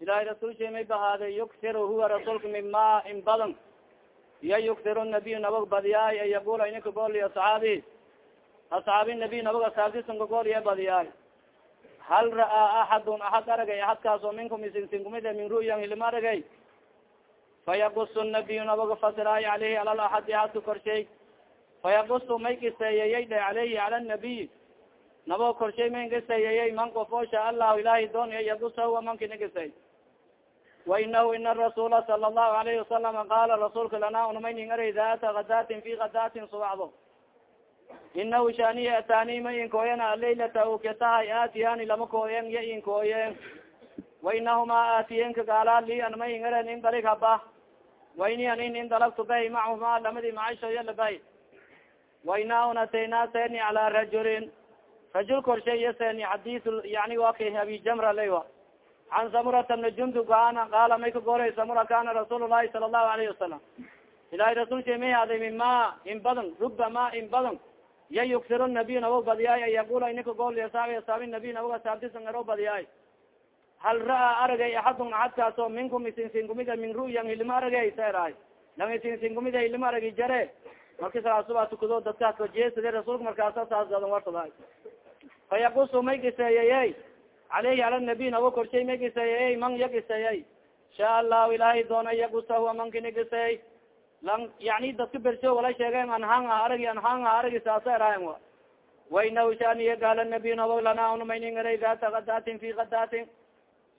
ilahay rasulsha may bahaaday yuksir huwa rasuulka mima in badan iya yuksir nabiy nabag badiyaay an yaqula ininka gooli asxaabi asxaabi nabiy nabag asaabtisanka gooliya badiyaay hal ra'aa axadun axad aragay axadkaas oo minkum isinsin kumida min ru'yan hilima aragay. Fayagus nabiy nabaga fasiraay aleyhi alal axadi axadka korshay fayagusu may kiseeyeyey dhe aleyhi cala nabiy nabo korshay may kiseeyeyey man kofo sha allahu ilahi doon yagusahuwa mankina kisey wainahu ina rasuula sala allahu alayhi wasalam qaala rasuulka lana unmayning aray daata kadatin fi kadatin subacdo inahu shaniya atani ma inkooyana alaylata uketahay aatiyani lama kooyen ya inkooyen wainahuma aatiyenka gaala li an ma ingaren in dalig haba. Waini anin in dalagtu bahi macahuma lamadi macashoya labahi waina unatayna seni cala rajulin rajul korsheya seni xadis yani wa ka abi jamra laywa can samurata bna jundub ana qaala may ka goray samura kana rasuul lahi sala allahu alayhi wasalam ilahay rasulka may haday min ma in badan ruba ma in badan ya yuksir nabiy nabo badiyaay an yaqula ininka gool asaabi asaabi nabiy nabog asaabtisan aro badiyaay hal ra'aa aragay axadun axadkaas oo minkum isinsin kumida min ru'yan hilima aragay seeraay lang isinsin aragi jare marki salaasuba tukado dadkaas kajeesade rasuulka markaasa saasgadan warsaday fa yakusu may giseeyayey caleyhi ala nabiy nabo korshay may giseeyayey man ya giseeyay sha allahu ilaahay doona yagusahu mankini giseey lang yani dadka bersho wala sheegen anhanga aragi anhanga aragi saasa erayan wa. Wainahu shaniya gaala nabiy nabo lana unamayningaray data kadatin fi kadatin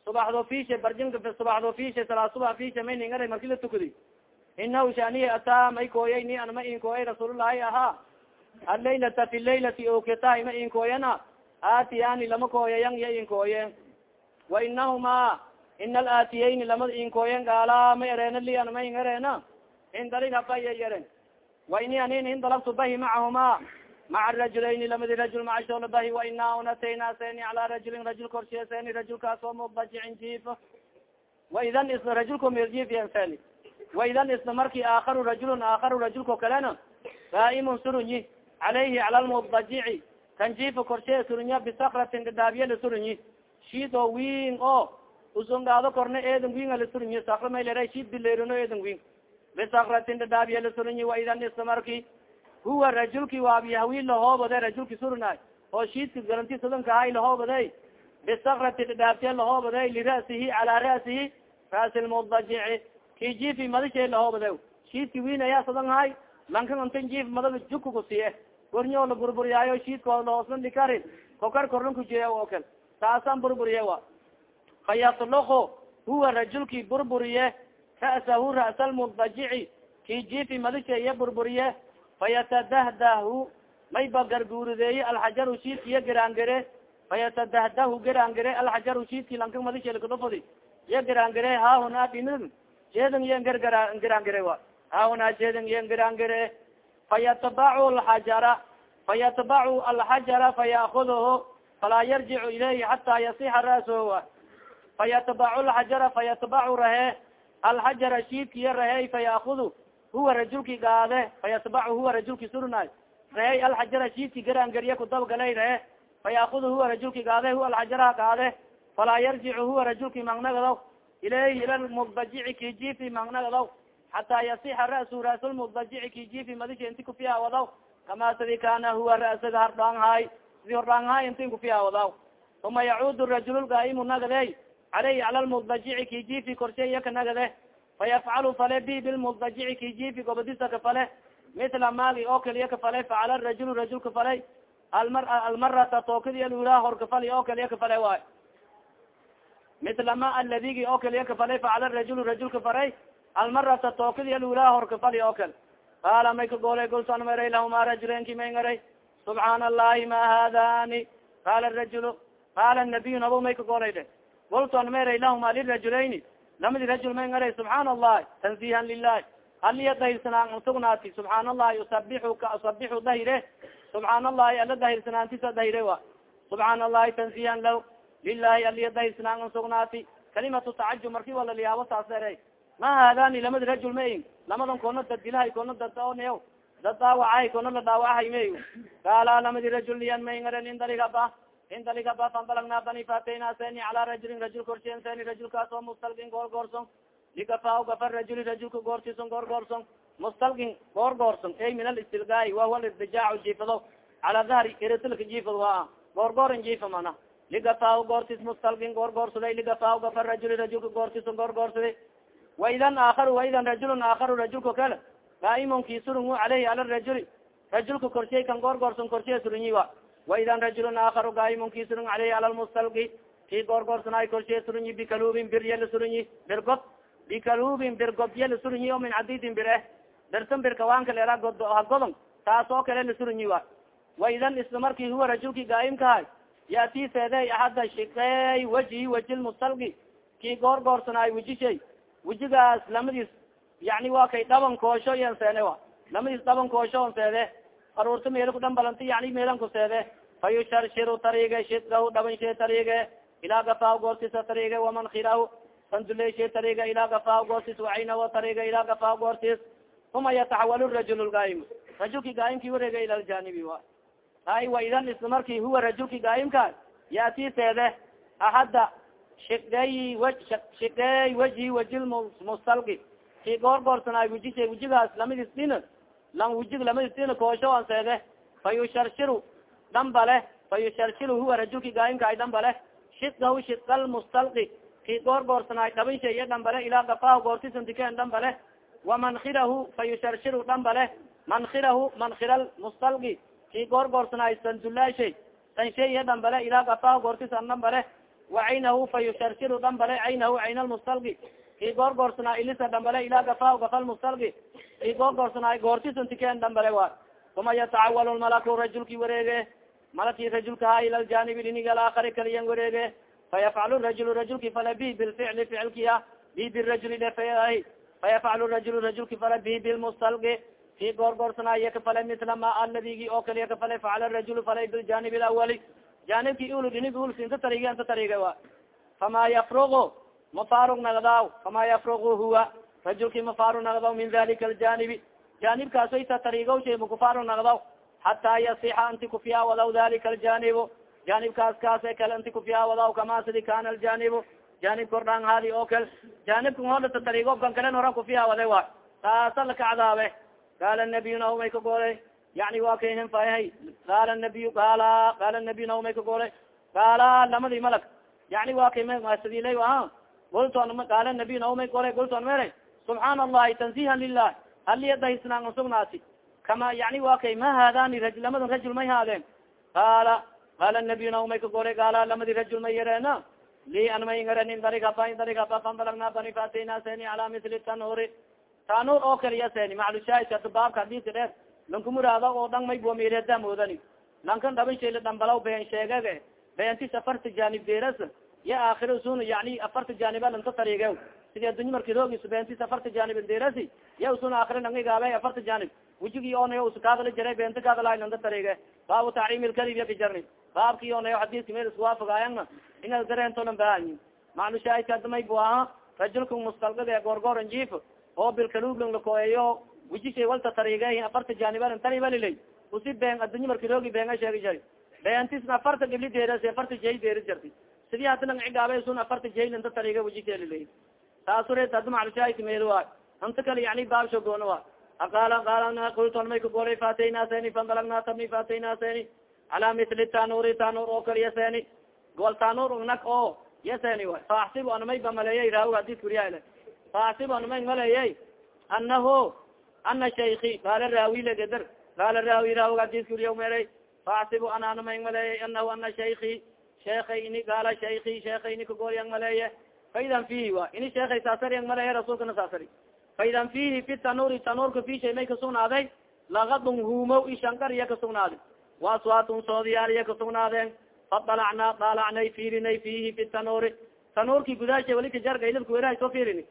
subaxdo fisha barjinka subaxdo fisha salaa subax fisha may ningaray marki la tukadi inahu shaniya ataa may kooyay ni an ma inkooyay rasuulullahi ahaa alaylata fi laylati oketahay ma inkooyana aatiyani lama kooyayan ya inkooyen wa inahuma ina alaatiyayni lamada inkooyen gaala ma ereena li an ma in dalig habaya yaren wa ini anin in dalabtu bahi macahuma maca rajulayni lamadi rajul macashoola bahi wa ina unatayna seni cala rajulin rajul korshiya seni rajulkaas oo mubajicin jiifo wa idan isna rajulko meeljiifiyan seni wa idan isna marki aakaru rajulun aakaru rajulko kalena gaa'imun surunyi calayhi cala lmubajici kan jiifo korshiya surunya bisakratin gadaabiye la surunyi shiid oo wiin oo usungaado korna eedan wiin ala surunyi sakra maylera shiid bileerino eedan wiin bisakratin gadaabiye la surunyi wa idan isna marki huwa rajulki waabyahwi lahoobade rajulki surnaay oo shiidka garanti sudankahay lahoobade bisakrati dhadhaabte lahoobade lira'sihi calaa ra'sihi ra'si lmudajici ki jiifi madashe lahoobade shiidki wiin ayaa sudanhay lankan untan jiif madada jukuku siye. Gornyo la burburiyaayo shiidko lahoosna dhikari kokar korlan kujeeya oo kal taasan burburiye wa fa yatloko huwa rajulki burburiye. Ra'sahu ra'sa lmudajici ki jiifi madashe iya burburiye. Fayatadahdahu may ba garguurideeye alxajaru shiidki iya garaangare fayatadahdahu garaangare alxajaru shiidki lanka madishelkadofodi iya garaangare haahuna dhimin jeedan iya ngargara garaangare wa. Haahuna jeedan iya garaangare fayatabacu alxajara fayatbacu alxajara fayaakuduhu falaa yarjicu ilayhi xata yasixa ra'sowa fayatbacu alxajara fayatbacu rahe. Alxajara shiidki iya rahe fayaakudu huwa rajulki gaade. Fayatbacu huwa rajulki surnaay reey alxajara shiidki garaangariye kudabgalay ree fayaakudu huwa rajulki gaade huwa alxajara gaade. Falaa yarjicu huwa rajulki mangnagadaw ilayhi ila lmudajici kijifi mangnagadaw xataa yasixa ra'su ra'sulmudajici kijifi madisha inti kufiyaawadaw kama sidi kana huwa ra'saga hardhaanghaay sidi hordhaanghaay intin kufiyaawadaw uma yacuud rajul gaa'imu nagade caleyhi cala lmudajici kijifi korshe iyaka nagade fayafcalu fale bi bilmudajici kijifi gobodisa kafale mitla maagi oo kaliya kafale facala rajul rajul kafalay almar almarata tookadi alula hor kafali oo kaliya kafale waay mitla ma aladigi oo kaliya kafalay facala rajul rajul kafalay almarata tookadi alula hor kafali oo kale qaala may ka goolay golsan maray lahuma rajulenki may ngaray subxaana allahi ma hadani qaala rajul qaala nabiy nabo may ka goolay de golsan maray lahuma lirajulayni lamadi rajul may ngaray subxaan allahi tanzihan lilahi haliya dahirsanaan sugnaati subxaan allahi usabixu ka usabixu dahire subxaan allahi ala dahirsanaantisa dahire wa subxaan allahi tanzihan law lilahi aliya dahirsanaan sugnaati kalimatu tacajub marki wala liyaabo saasere ma haadani lamadi rajul ma in lamadan koona dad dilahay koona dad oneyo dad dhaawacahay koona la dhaawacahay may qaala lamadi rajul liyan may ngaren in daligaba indaliga bafanbalagna bani fatayna seni calaa rajulin rajul korshiyen seni rajulkaas oo mustalgin goor goorson ligafaa gafar rajuli rajulka goortison goor goorson mustalgin goor goorson ey min alistilgaai wahuwa lidijaac jiifado cala dahri eritilka jiifad waa goor gooran jiifa mana ligafaa goortis mustalgin goor goorsaday ligafaa gafar rajuli rajulka goortison goor goorsaday waidan aakaru waidan rajulun aakaru rajulka kale. Gaaimon kisurungu caleyhi ala rajuli. Rajulka korshiy kan goor goorson korshiya surunyi wa. Waidan rajulun aakaru gaaimon kisurung caleyhi ala lmustalgi ki goor goorsanaay korshiya surunyi bikalubin bir yala surunyi birgod bikalubin birgod yala surunyi o min cadidin bir eh. Birtan bir kawaanka leera god hagodon taas oo kale la surunyi wa. Waidan isla marki huwa rajulki gaaimkahay yati seede axada shikey waji waji lmustalgi ki goor goorsanaay wejishay wejigaas lamadiis yani waa kay dhaban koosho yan seene wa lamadiis dhaban koosho on seede. Aruurta meela kudhan balanti yani meelan ku seede. Fa yusharshiru tariige shidgahu dhaban shee tariige ilaa gafaa goortisa tariige waman khirahu sanduley shee tariige ilaa gafaa goortis wacaynaho tariige ilaa gafaa goortis uma yataxawal rajul lgaaim rajulki gaaimki wareega ila ljanibi ay wa idan isla marki huwa rajulki gaaimka yati seede axadda shigey shigey waji waji mustalgi ki goor goorsanaay wejisha wejigaas lamadis dhin lan wejig lamadis dhin koosho an seede fa yusharshiru dhambale fa yusharshiru huwa rajulki gaaimka ay dhambale shidgahu shidkal mustalgi ki goor goorsanaay dhabinsha iyo dhambale ilaa gafaha goortisandikeen dhambale wamankhirahu fa yusharshiru dhambale mankhirahu mankhira mustalgi ki goor goorsanaay sandulaashay sanshay iyo dhambale ilaa gafaha goortisan dhambale wacaynahu fa yusharshiru dhambale caynahu cayna lmustalgi ki goor goorsanaa ilisa dhambale ilaa gafa gafa lmustalgi ki goor goorsanaa goortisantikeen dhambale wa uma yatacawal lmalaku rajulki wareege. Malaki rajulka ha ila ljanibi dhiniga alaakari kaliyan wareege. Fayafcalu rajul rajulki fala bi bilficli ficilkiya bi birajuli dhefeah fayafcalu rajul rajulki fala bi bilmustalgi ki goor goorsanaayo kafale mitla ma aladigi oo kaliya kafale facala rajul falay biljanibi lawali janibki ul dhinig ul sinta tarig anta tariga wa fama yafrugu mafarug nagdaw fama yafrugu huwa rajulki mafarug nagdaw min dalika aljanibi janibkaas ayta tarigaw shay makufarug nagdaw hataa yasixa anti kufiyaawadaw dalika aljanibu janibkaas kaase kale anti kufiyaawadaw kama sidi kana aljanibu janib kordhaan haadi oo kale janibka hodata tarigo kan kalen hora kufiyaawade wa taasa lakacdaabe qaala nabiy naumay ka goolay yani wa kayhin fahay qaala nabiy qaala qaala nabiy naumay ka goolay qaala lamadi malag yani wa kay masadilay a golton qaala nabiy naumay goolay golton mere subxaana allahi tanzihan lilah haliyadahisnaan sugnaati kama yani wa kay ma haadani rajul lamadan rajul may haadeen qaala qaala nabiy naumay ka goolay qaala lamadi rajul may yareena li an may ngarenin darig haba darig haba fanbalagna bani fatayna seni ala misli tanuri tanur oo kaliya seni maclushaahidka baabka hadisi dheer lankumuraada oo dhan may bomireda moodani lankan dhaban shayla dhambalaw been sheegage beentis afarta janib deras. Ya aakhira sun yani afarta janiba lanta tariige sidi adunya markidogis beentis afarta janib derasi ya usun aakhira nangigaabe afarta janib wejigi onayo uskadala jara beenta kadala lanta tariige baabu tacriim lkalib ya kajarni baabki onayo xadiiska meel iskuwaafagaayana inaad dareentolan baahanyi maclushaahidka adamay bu aha rajulka mustalgade goorgooran jiif oo bilkalublan lakoeyo wijishay walta tariige afarta janiban taribalilay usi been adunya marki roogi beenga sheegi jari beentisna afarta gibli deeras afarta jay deeri jarti sidii hadi lang cigaabe sun afarta jaylanta tariige wijishelilay taasureed hada maclushaahidka meel waay. Anta kale yani baabsho goona wa aqaala qaala kulton may kagolay fatayna seni fandalagna tabni fatayna seni calaa misli tanuri tanur oo kale yaseni gol tanur nag oo yaseni way faaxsibu anamay ba maleeyey raawi hadis kuriyaale faaxsibu anamay maleeyey anahu ana shaiki qaala raawi lageder qaala raawi raawi hadis kuriya meray faaxsibu ana anamay maleeyey anahu ana shaiki sheekay ini qaala shaiki sheekay ini kagool yang maleeye faidan fihi wa ini sheekay saasari yang maleeye rasuulkana saasari faidan fihi fi tanuri tanurka fi shay may kasugnaaday lagadun humow ishankar iya kasugnaaday waaswaatun soodiyaal iya kasugnaadeen fadalacna dalacnay fiirinay fihi fi tanuri. Tanurki gudaasha wali kajarga ilabka werahay soo fiirini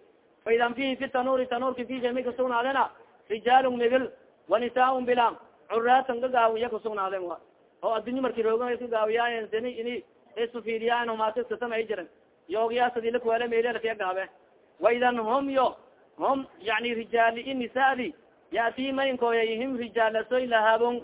faidan fihi fi tanuri tanurki fi shay may kasugnaadena rijaalun migil wanisaaun bilan curaatan gagaaw iya kasugnaadeen wa oo addunya marki rooga iska gaawiyaayen sini ini isu fiiriyaayan humaato samay jiran yoogyaa sadila kuwele meelelkaya gaabe waidan hum yo hum yani rijaali inisaadi yati ma inkooya him rijaalasoy lahabon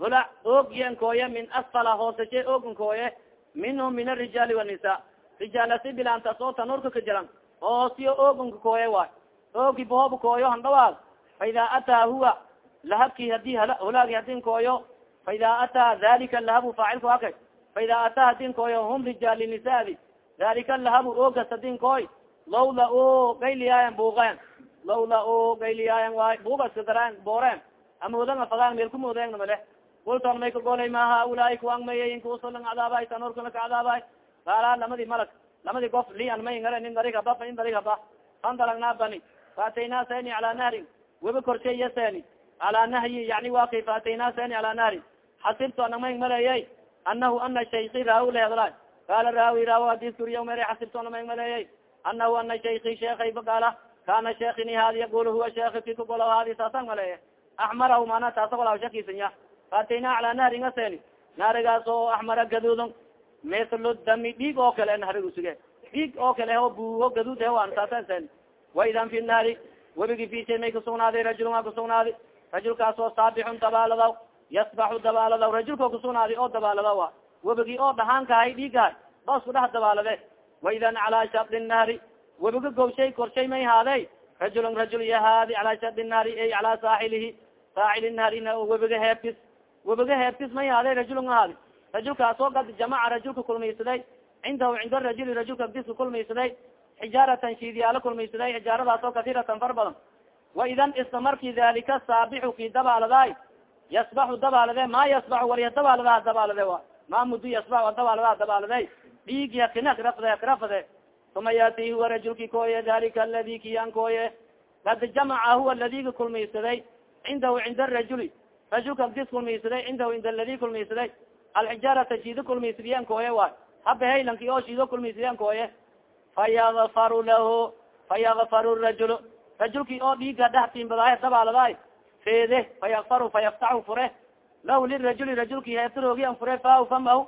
hula og iyo inkooya min asfala hoosashe og inkooye minhum min arijaali wanisa rijaalasi bilaantas oo tanurka ka jiran oo siyo ogonka kooye waay. Oogi bohob kooyo handhawaad fa ida ataa huwa lahabki haddii hulaagi hadin kooyo fa ida ataa dalika lahabu faacilka akay. Fa ida ataa hadin kooyo hum rijaali nisaadi dalika lahabu oogas hadin kooy lawla o gayliyaayan buuqeen. Lawla o gayliyaayan waay buugaska daraan booreen. Amoodan afadaan meel kumoodeenna male kulton may kagolay ma haulaai kuang mayayin kuusolang cadaabay tanorkana ka cadaabay. Qaala lamadi malag lamadi gof lian may ngare nin darig haba in darig haba fandalagnaa bani. Faataynaa seni calaa nahrin webi korshay iya seni. Calaa nahyi yani wa kay faataynaa seni calaa nahrin xasibtu anamay maleeyey anahu ana shayki raawi lahedla qaala raawi raaw hadis kuriya mere xasibtu anamay maleeyey anahu ana shayki sheekay bagaala kana sheekini hadi yaqul huwa sheeki ki kagolo hadi saasan maleeye axmarahu mana taasa walaw shakiisanya faataynaa calaa nahrin aseni naarigaas oo axmara gaduudon mislu dami dhiig oo kale narig usuge dhiig oo kale o buho gaduud ean saasen waidan fi naari webigi fishay may kusugnaaday rajulun a kusugnaaday rajulkaas oo saabixun dabaaladaw yasbaxu dabaaladaw rajulka kusugnaaday oo dabaaladaw a webigi oo dhahaankahay dhiigahay bas ku dhex dabaalade waidan calaa shadi naari webiga gowshay korshay may haadey rajulun rajul yahaadi calaa shadi naari ay calaa saaxilihi. Saaxili naari webiga heebtis. Webiga heebtis may haadey rajulun haadi rajulkaas oo kad jamaca rajulka kulmaysaday cindahu cinda rajuli rajulka diska kulmaysaday xijaaratan shiidiyaalo kulmaysaday xijaaradaas oo katiratan far badan. Waidan isla marki dalika saabixu ki dabaaladaay yasbaxu dabaalade ma yasbaxu wariya dabaaladaa dabaalade a ma mudu yasbaxu dabaaladaa dabaalade dhiigya kinakrafde krafade uma yaati huwa rajulki kooye dalika aladi kiyan kooye. Kad jamaca huwa ladiga kulmaysaday cindahu cinda rajuli rajulka dis kulmaysaday cindahu cinda ladi kulmaysaday alxijaarata shiido kulmaysadiyan kooye waay haba haylanki oo shiido kulmaysadiyan kooye fayakfaru lahu fayakfaru rajul rajulki oo dhiiga dhextiinbadaay dabaaladaay feede fayakfaru fayaftaxu fure lahu lirajuli rajulki heeftaroogian fure fa famahu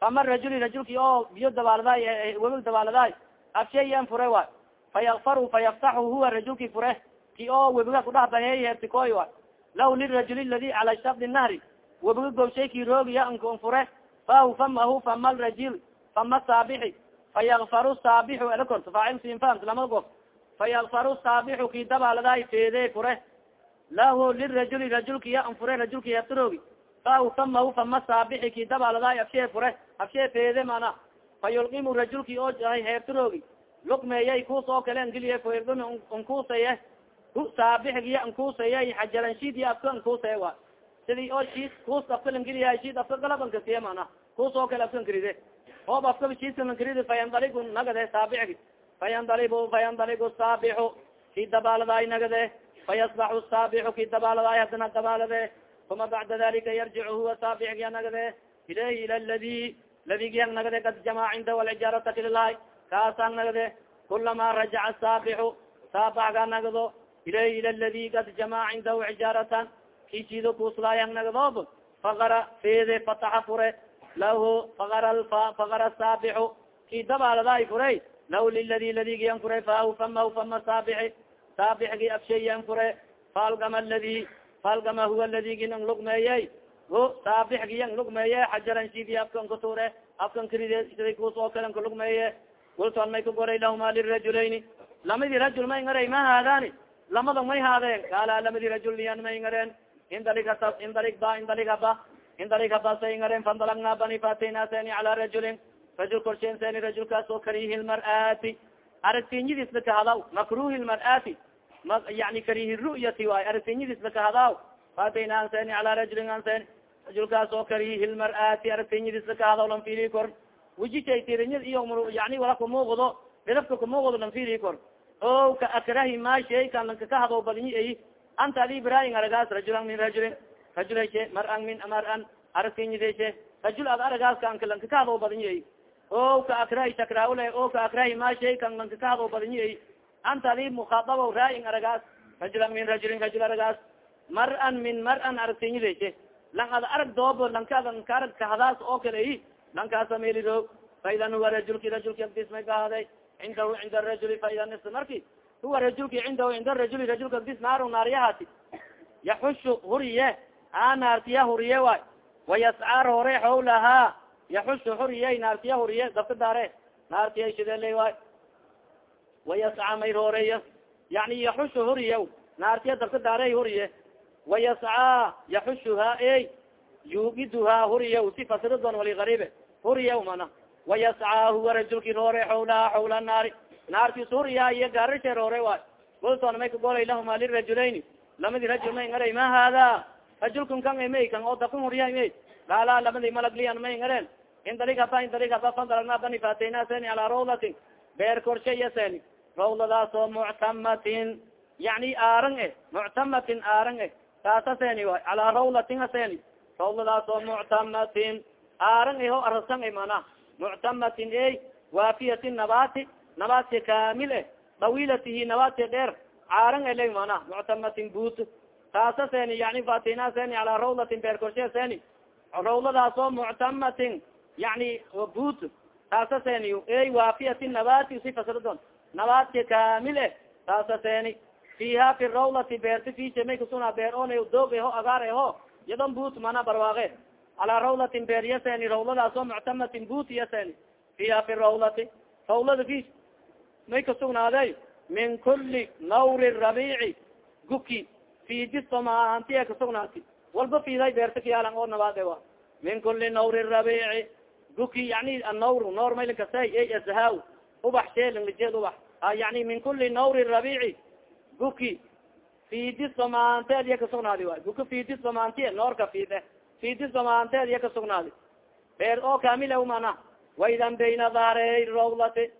fama rajuli rajulki oo biyo dabaaladaay webig dabaaladaay afsheyan fure waay fayakfaru fayaftaxu huwa rajulki fure ki oo webiga kudhex bahey heertikooy waay lahu lirajuli ladi cala shadi nahri webiga gowshayki roogiya nkun fure fahu famahu fama rajul fama saabixi fayakfaru saabixu elakort faacil sinfant lamada gof fayakfaru saabixu ki dabaaladaay feede fure lahu lirajuli rajulkiya an fure rajulki heftaroogi fahu famahu fama saabixi ki dabaaladaay afshee fure afshee feede mana fayulqimu rajulki oo heeftaroogi lukmeeyay kuus oo kale angeliye fayulqimi unkuuseye saabixgiya ankuuseye xajaran shiidiya afka ankuuseye wa sidii oo shiid kuus afka langeliya shiid afka galabankasiye mana kuus oo kale afkan karide oob afkaba shiidkalankaridi fayandaligu nagade saabixgi fayandalibu fayandaligu saabixu ki dabaaladaay nagade fayasbaxu saabixu ki dabaaladaay hadana dabaalade uma bacda dalika yarjicu huwa saabixgiya nagade ilayhi ila ladi ladigiyang nagade kad jamac cinda alcijaarata kililahay kaasang nagade kulama rajaca saabixu saabaxga nagdo ilayhi ila ladi kad jamac cindahu cijaaratan ki shiido kuuslaayang nagdoob fakara feede fataxa fure lahu fakara fakara saabixu ki dabaaladaay furay lahu liladi ladigiyan furay fahu famahu fama saabixi saabixgi afshayan fure faalgama ladi faalgama huwa ladigin ang lugmeeyey hu saabixgiyan lugmeeye xajaran shiidi afkan kuture afkan karide siday kuus oo kalen kalugmeeye kulton may ka goray lahuma lirajulayni lamadi rajul may ngaray ma haadani lamada may haadeen kaala lamadi rajul liyan may ngareen indalig indalig ba indalig haba indalig haba say ngareen fandalagna bani fatayna seni cala rajulin? Rajul korsheen seni rajulkaas oo karihi lmar'aati aragtinyadiis lakahadaw makruhi lmar'aati ma yani karihi ru'yati waay aragtinyadiis lakahadaw fatayna an seni cala rajulin an seni rajulkaas oo karihi lmar'aati aragtinyadiis lakahadaw lan fili kor. Wejishay tirinyad iyo yani wala kumuuqdo midafka kumuuqdo lan fili kor. O ka akrahi ma shay kan lanka kahadaw badinyi ay anta adi ibrahim aragaas rajulan min rajulin rajulshe mar-an min mar-an aragtinyadeshe rajul ad aragaas kanka lanka kahadaw badinyi ay o ka akrahi shakraule o ka akrahi ma shay kan lanka kahadaw badinyi ay anta adi mukhaadabo raayin aragaas rajulan min rajulin rajul aragaas. Mar-an min mar-an aragtinyadeshe lang ad arag doobo lanka ad ka arag kahadaas oo kale lankaasa meeliroog faidan huwa rajulki rajulki agdis may kahaaday cindahu cinda rajuli faidan is marki huwa rajulki cindahu cinda rajuli rajulka agdis naaru naaryahaati yaxushu huriye a naartiya huriye waay. Wayascaar hore hawlahaa yaxushu huriyey naartiya huriye dabka daare naartiya shidele waay. Wayasca may rooreeya yani yaxushu huriya naartiya dabka daare huriye. Wayascaa yaxushuhaa ey yugiduhaa huriya si fasiridon wali gariibe huriya mana. Wayascaa huwa rajulki roore xawlaha xawla naari naartis huriya iyo gaarishe roore waay kultoona may kagolay lahuma lirajulayn lamadi rajul may ngaray ma hada rajulkan kan may oo dabkan huriya may. Gaala lamadi malaglian may ngareen. In darig haba in darig haba fandalagna bani fatayna seni alaa rawlatin. Beer korshe iyo seni rawladaas oo muctamatin yani aarang e muctamatin aarang e taasa seni way calaa rawlatin haseni rawladaas oo muctamatin aarang e ho arasan e mana muctamatin ey waafiyati nabati nabaadka kamil e dawilatihi nabaadka dheer caarang ele mana muctamatin but taasa seni yani fatina seni calaa rawlatin beer korshe seni rawladaas muctamatin yani but taasa seni ey waafiyati nabati si fasradon nabaadka kamil e taasa seni fiha fi rawlati beerti fise may kasuna beer on doog eho agaar eho yadon but mana barwaaqe calaa rawlatin beer yaseni rawladaas oo muctamatin but yaseni fiha fi rawlati rawlada fis may kasugnaade min kuli nawri rabici guki fiidisomaahantiya kasugnaati walba fiiday beerta kayaalan oo nabaade min kuli nawri rabici guki yani anawr noor maylinkasa e azha ubax sheelinglijed ubax. Yani min kuli nawri rabici guki fiidisamaanteed iya kasugnaadi way guki fiidisamaantiye noorka fiide fiidisamaanteed iya kasugnaadi beer oo kamil mana. Waidan bayna dahrey rawlati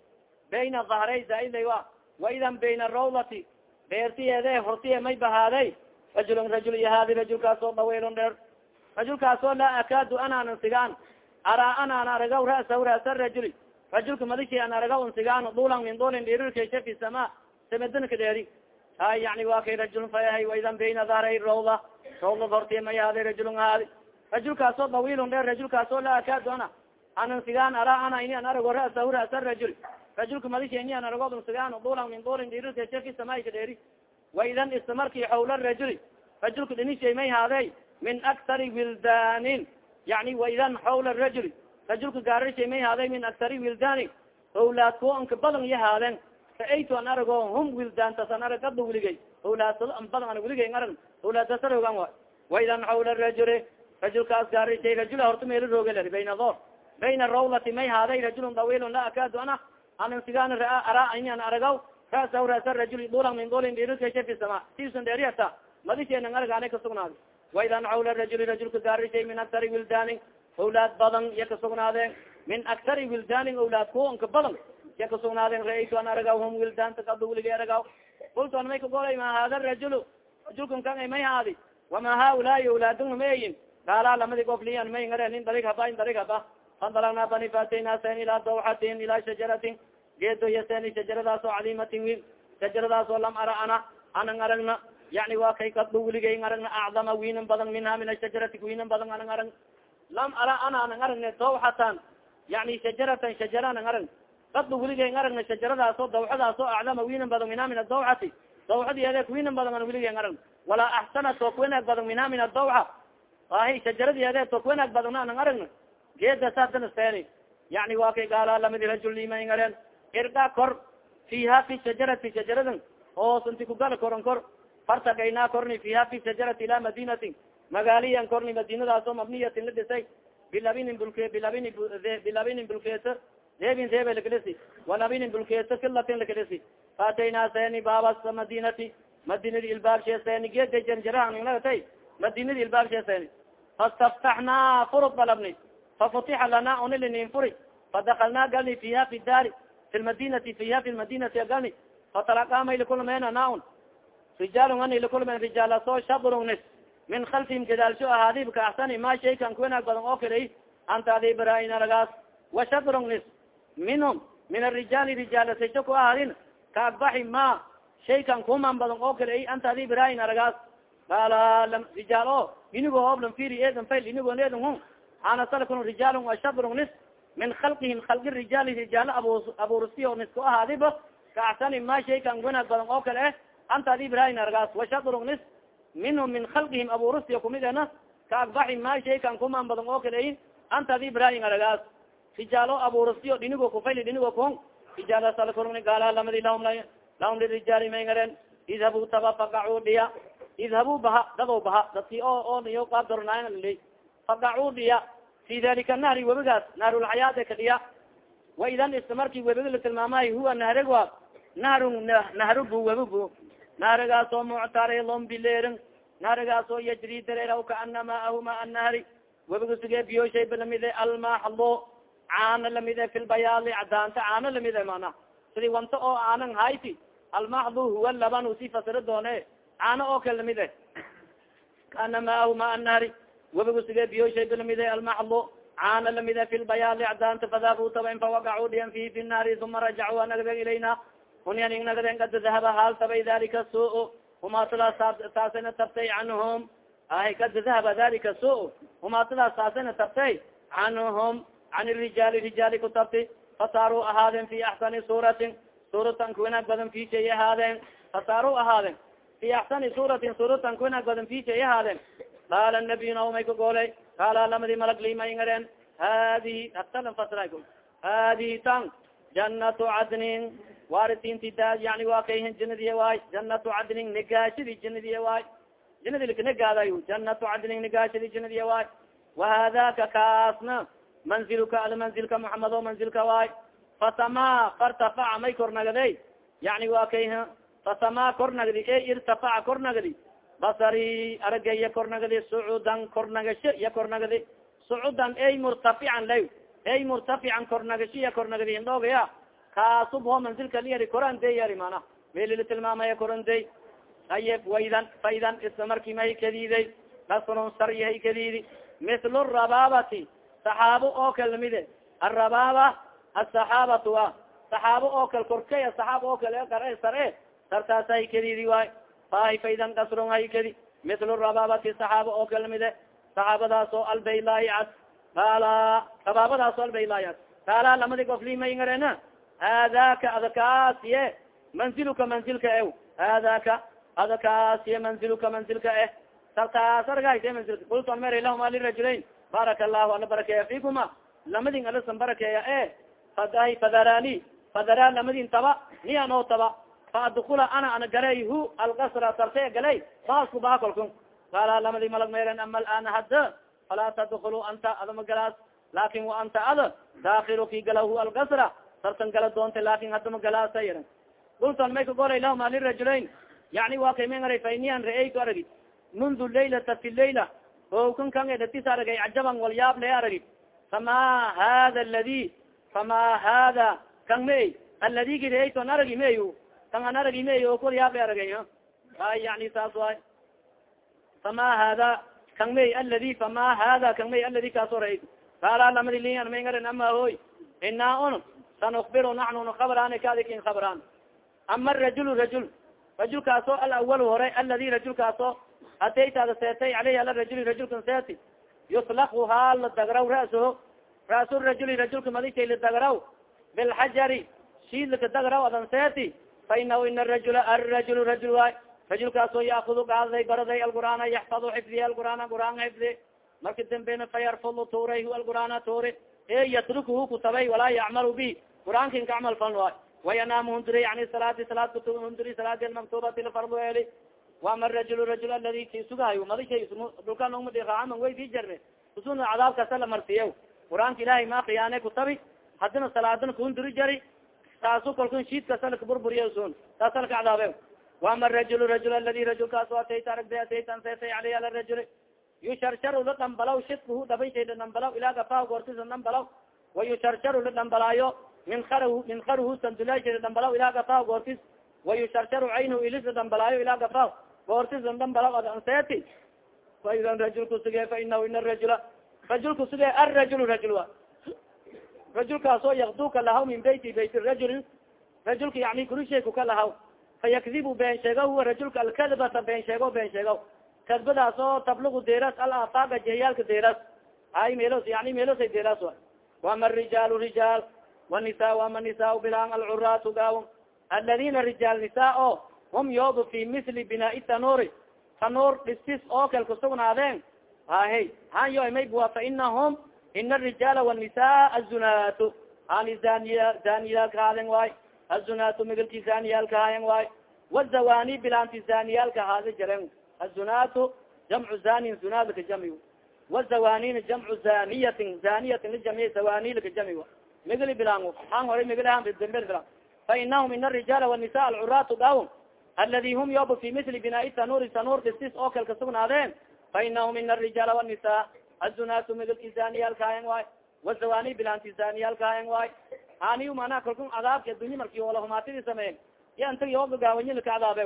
bayna dahrey zaaida wa waidan bayna rawlati beertiyeede hortiye may bahaaday rajulun rajul ihaadi rajulkaas oo daweylon dheer rajulkaas oo laa akaadu anaanan sigaan araa anaan aragaw ra'sahu ra'sa rajuli rajulka madishi an aragaw n sigaan dulan min dulin dhirirkasha fi sama samadinka dheeri hay yani wa kay rajulun fayahay waidan bayna dahrey rawda rawda hortiye may ahaaday rajulun ahaadi rajulkaas oo dawiilon dheer rajulkaas oo laa akaadu ana anan sigaan araa ana ini an arago ra'sahu ra'sa rajuli rajulka madishi ini an aragodn sigaan dulan min dulin dhirirkasha fi samaika dheeri. Waidan isla marki xawla rajuli rajulka dhinishay may haadey min aktari wildanin yani waidan xawla rajuli rajulka gaarishay may haadey min aktari wildani awlaad kuwa anka badan iya haadeen raaytu an arago hum wildaantas an arag ada wiligay awlaadsado an badan an wiligay arag awlaadasaroogan wa waidan xawla rajuli rajulkaas gaarishay rajula horta meelo rooge bayna dor bayna rawlati may haaday rajulun dawilun la akaadu ana anan sigaan raa araa ini an aragaw ra'sahu ra'sa rajuli dulan min dulin dhirirkasha fi sama sisan dheeriyata madisheenan argaana kasugnaade waidan xawla rajuli rajulka gaarishay min aktari wildani awlaad badan iya kasugnaadeen min aktari wildani awlaad kuwanka badan iya kasugnaadeen raaytu an aragaw hum wildanta kada wiliga aragaw kultu an may kagolay ma hada rajulu rajulkan kan may haadi wama haulaai awlaadun mayin gaala lamadi gof liyan may ngare nin darig haba in darig haba fandalagna bani fatayna sen ilaa dawxatin ilaa shajaratin geedo yaseni shajaradaas oo cadiimatin wiil shajaradaas lam ara ana anan aragna yani waa kay kadho wiligay aragna acdama wiinan badan minha min ashajarati wiinan badan anan arag lam ara ana anan aragne dawxatan yani shajaratan shajara anan arag kadho wiligay aragna shajaradaas oo dawxadaas oo acdama wiinan badan minha min adawxati dawxadi adeeg wiinan badan an wiligay arag walaa axsana took wanaag badan minha min adawxa ahi shajaradi adeeg took wanaag badan anan aragna geeda saasana seeni yani waa kay gaala lamidi rajul liman areen irda kor fiha fi shajarati shajaradan hoos inti kugala koron kor. Fartagaynaa korni fiha fi shajarati ila madinatin. Magaaliyan korni madinadaas mabniyatin la dhisay bilabinin bulke bilabini bilabinin bulkeeso deebin deebe lakalisi walabinin bulkeeso filatin lakalisi faataynaa seni baabas madinati. Madinadi ilbaabshee seni geeda janjarahannagatay madinadi ilbaabshee seni. Fastaftaxnaa furud dalabni fafutixa lana onilinin furi fadakalnaa galni fiha fi daari fi lmadinati fiha fi lmadinati agalni fatalaqaamay likulmena naun rijaalun ani likulmen rijaalaso shadrungnis min kalfihim gadaalsho ahaadib ka axsani ma shaykan kuwanaag badan oo kale anta adi barain aragaas wa shadrungnis minhum min arijaali rijaalasasho ku ahaadin ka agbaxi ma shaykan kuman badan oo kale anta adi barain aragaas qaala rijaal o inigo hooblan firi edan fayl inigon edan hun ana salkun rijaalun wa shadrungnis min khalqihim khalqi rijaali rijaalo abu abuursiyo nis ku ahaadiba ka axsani ma shaykan wanaag badan oo kale eh anta adi ibrahim argaas washadrung nis minhum min khalqihim abuursiyo kumid ena ka agbaxi ma shaykan kuman badan oo kale anta adi ibrahim aragaas rijaalo abuurasiyo dhinigo kufayli dhinigo kon rijaalasalkurni gaala lamadi lahum lahum lirijaali mayngareen idhabu taba fagacu dhiya idhabu baha dado baha dadki o o niyo qaabdornaay lili fagacu dhiya fi dalika nahri webigaas nahrulxayaade ka dhiya wa idan isla marki webiga la tilmaamay huwa nahrigwa nahr nahrubu webigu nahrigaas oo muctarilon bileerin nahrigaas oo yajri dareeraw kaana maahu maa nahri webiga sige biyoshayba lamide almaxlo caano lamide fi lbayaali cadaanta caano lamide mana sidi wanta oo aanan hayti almaxlu huwa laban usi fasiro doone caano oo kale lamide kaana maahu maa nahri webiga sige biyoshayba lamide almaxlo caano lamide fi lbayaali cadaanta fadaku tabain fawagacu dhiyan fihi fi naari uma rajacu anagden ilayna. Hunyan ing nagden kad dahaba haal tabay dalika suu humaatadaas taasana tabtay canhum. Ahay kad dahaba dalika su humaatadaas taasana tabtay canhum. Can rijaali rijaali ku tabti fasaaruu ahaadeen fi axsani suuratin suuratan kuwinaag badan fishay ahaadeen fasaaruu ahaadeen fi axsani suuratin suuratan kuwinaag badan fishay ahaadeen qaala nabiy naumay ka goolay qaala lamadi malag limay ngareen hadihi atalan fasra hadihi tan janatu cadnin waritinti da yani waa kayhin janadiya waay janatu cadnin negaashadi janadiya waay janadi lakanegaaday janatu cadnin negaashadi janadiya waay wahadaka kaasna manzilka almanzilka muxamed o manzilka waay fatama fartafaca may kornagday yani waa kayh fatama kornagdi e irtafaca kornagdi basari aragaya kornagdi sucudan kornagasho iya kornagdi sucudan ey murtafican lay ey murtafican kornagasho iya kornagdi indhoogaya kaasubho manzilka liyari korandey yari mana. Melila tilmaamaya korandey aye waydan faidan isla marki mahay kadiiday nasrun saryahay kadiidi mislu rababati saxaabo oo kal lamide arabaaba asaxaabatu a saxaabo oo kal korkay saxaab oo kare sare. Sartaas hay kadiidi waay fahi faidan kasron hay kadi mislu rababati saxaabo oo kal lamide saxaabadaas oo albaylaaycad qaala rabaabadaas oo albaylaaycad qaala lamadi goflimayngarena hadaka adakaasiye manzilka manzilka ew. Hadaka adakaasiye manzilka manzilka eh. Sartaas argayse manzilka. Kulton mer lahuma lirajulayn. Baraka allahu ala barakeeya fikuma lamadin alasan barakeeya e fadahi fadarani fadara lamadin taba ni anoo taba faadkula ana ana galay hu alkasra sarte galay baasku baa kolkun qaala lamadi malag meeren ama alana hadda falaa tadkulu anta adama galaas laakin wa anta ada daakilu ki gala hu alkasra sartan gala doonta laakin hadama galaasa yaran kulton may kagolay lahuma lirajulayn yani waa kay men aray fainian ra'eyku aragi mundu laylata fi layla okan kan edatis aragay cajaban walyaab le aragi fama hada aladi fama hada kan may aladi gireeyton aragi may kan an aragi may ok walyaab le aragay ay yani saas waay fama hada kan may aladi fama hada kan may aladi kaaso ra qaala lamadi lian may ngarin ama hoy inaa un sanukbir naxnu nkabraan kadikin kabraan ama rajul rajul rajulkaasoo alawal hore aladi rajulkaasoo ataytaada seetay aleyhi ala rajuli rajulkan seeti yuslaku haa la dagraw raso rasu rajuli rajulka madishay ladagraw bilxajari shiidlaka dagraw adan seeti fa inahu ina rajula arajul rajul waay rajulkaasoo yaakudu gaadaday baraday algur'aana yaxfadu xifdiya algur'aana qur'aan xifdi marka dambena fayarfudu tuuray hu algur'aana tuuri e yatrukuhu kutabay walaa yacmalu bi qur'aankin ka camal fan waay wayanaamu hunduri yani salaadi salaad kutub hunduri salaadi almaktubati lafardu eli wama rajul rajul aladi ki sugahayo madishay dhulka nogmadikaaman way di jarne usuna cadaabkasa la marsiya qur'aanka ilahay ma khiyaane kutabi hadina salaadana kuhunduri jari taasu kalkun shiid kasa lakaburburiya sun taasa laka cadaabe wama rajul rajul aladi rajulkaaso aragday atayta anseetay aleyh ala rajuli yusharsharu la dhambalaw shidkuhu dhabayshay la dhambalaw ilaa gafaha goortisa dhambalaw wa yusharsharu la dhambalaayo min kar min karhu sandulasha la dhambalaw ilaa gafaha goortis wa yusharsharu caynu ilis la dhambalaayo ilaa gafaha goortis la dhambalaw ad anseti fa idan rajulku suge fa inahu ina rajula rajulku suge arajul rajul wa rajulkaasoo yakduka lahaw min beyti bayt rajuli rajulka yani kurisheeku ka lahaw fayakdibu been sheego huwa rajulka alkadbata been sheego been sheego kadbadaas oo tablugu deras alafaaga jehiyaalka deras ay meelos yani meelosay deras wa wama rijaalu rijaal wanisa wama nisaa bilaan alcuraatu gaaw aladina rijaal nisaa o hum yoodu fi misli binaa tanuuri tanuur dhistis oo kal kusugnaadeen ahe han yo may bua fa inahum ina arijaala wanisaa azunaatu ani zaniya zaniyaalka haaden waay. Azunaatu migalki zaniyaalka haayan waay. Wazawani bilaanti zaniyaalka haada jaren azunaatu jamcu zanin zunadlaka jami wazawanina jamcu zaniyatin zaniyatin lijami zawanilaka jami migli bilaan an horay migldember bilaan fainahum in arijaala wanisa alcuraatu daw aladi hum yoba fi mili binaa tanuri tanur dhisis oo kal kasugnaadeen fainahum in arijaala wanisa azunaatu migilki zaniyaalkaayan waay wazawani bilaanti zaniyaalkaayan waay haniy mana kalkun cadaabki adunya marki olahumaatidi sameeyen ya inta yoogagaawanyi laka cadaabe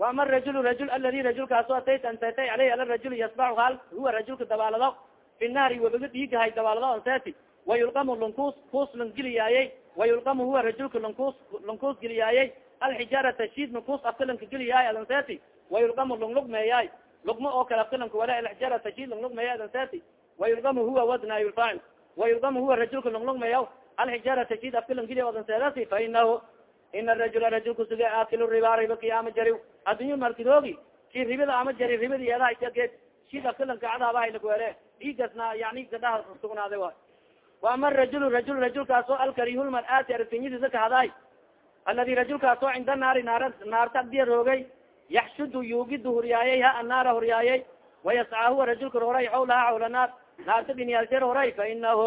waama rajul rajul aladi rajulkaaso atayt ansetay aleyh ala rajul yasbacu hal huwa rajulka dabaalado fi naari wabaga dhiigahay dabaalado anseti wayulqamu lunkus kus lang geliyaayey wayulqamu huwa rajulka lunkus lunkus geliyaayey alxijaarata shid lunkus afkalanka geliyaay adanseti wayulqamu lunglugmeeyaay lugma oo kale afkalanka wala alxijaarata shid lunglugmeeya adanseti wayulqamu huwa wadna yulfaacil wayulqamu huwa rajulka lunglugmeeya alxijaarata shid afkalan geliya adanseedasi fa inahu ina rajula rajulka suge aakil riba riba ki ama jari addunya markidoogi ki ribada ama jari ribadi eedahageed shid afkalanka cadaabahalawere dhiigasna yani gadhaha sugnaaday wa وama rajul rajul rajulkaas oo alkarihulmar'aati aragtinyadiisa kahadaay aladi rajulkaas cinda naari naar naarta agdiya roogay yaxshudu yuugidu huryaayay ha annaara huryaayay wayascaa huwa rajulka horay xawlaha xawla naar naarta dhinyaalsher horay fainahu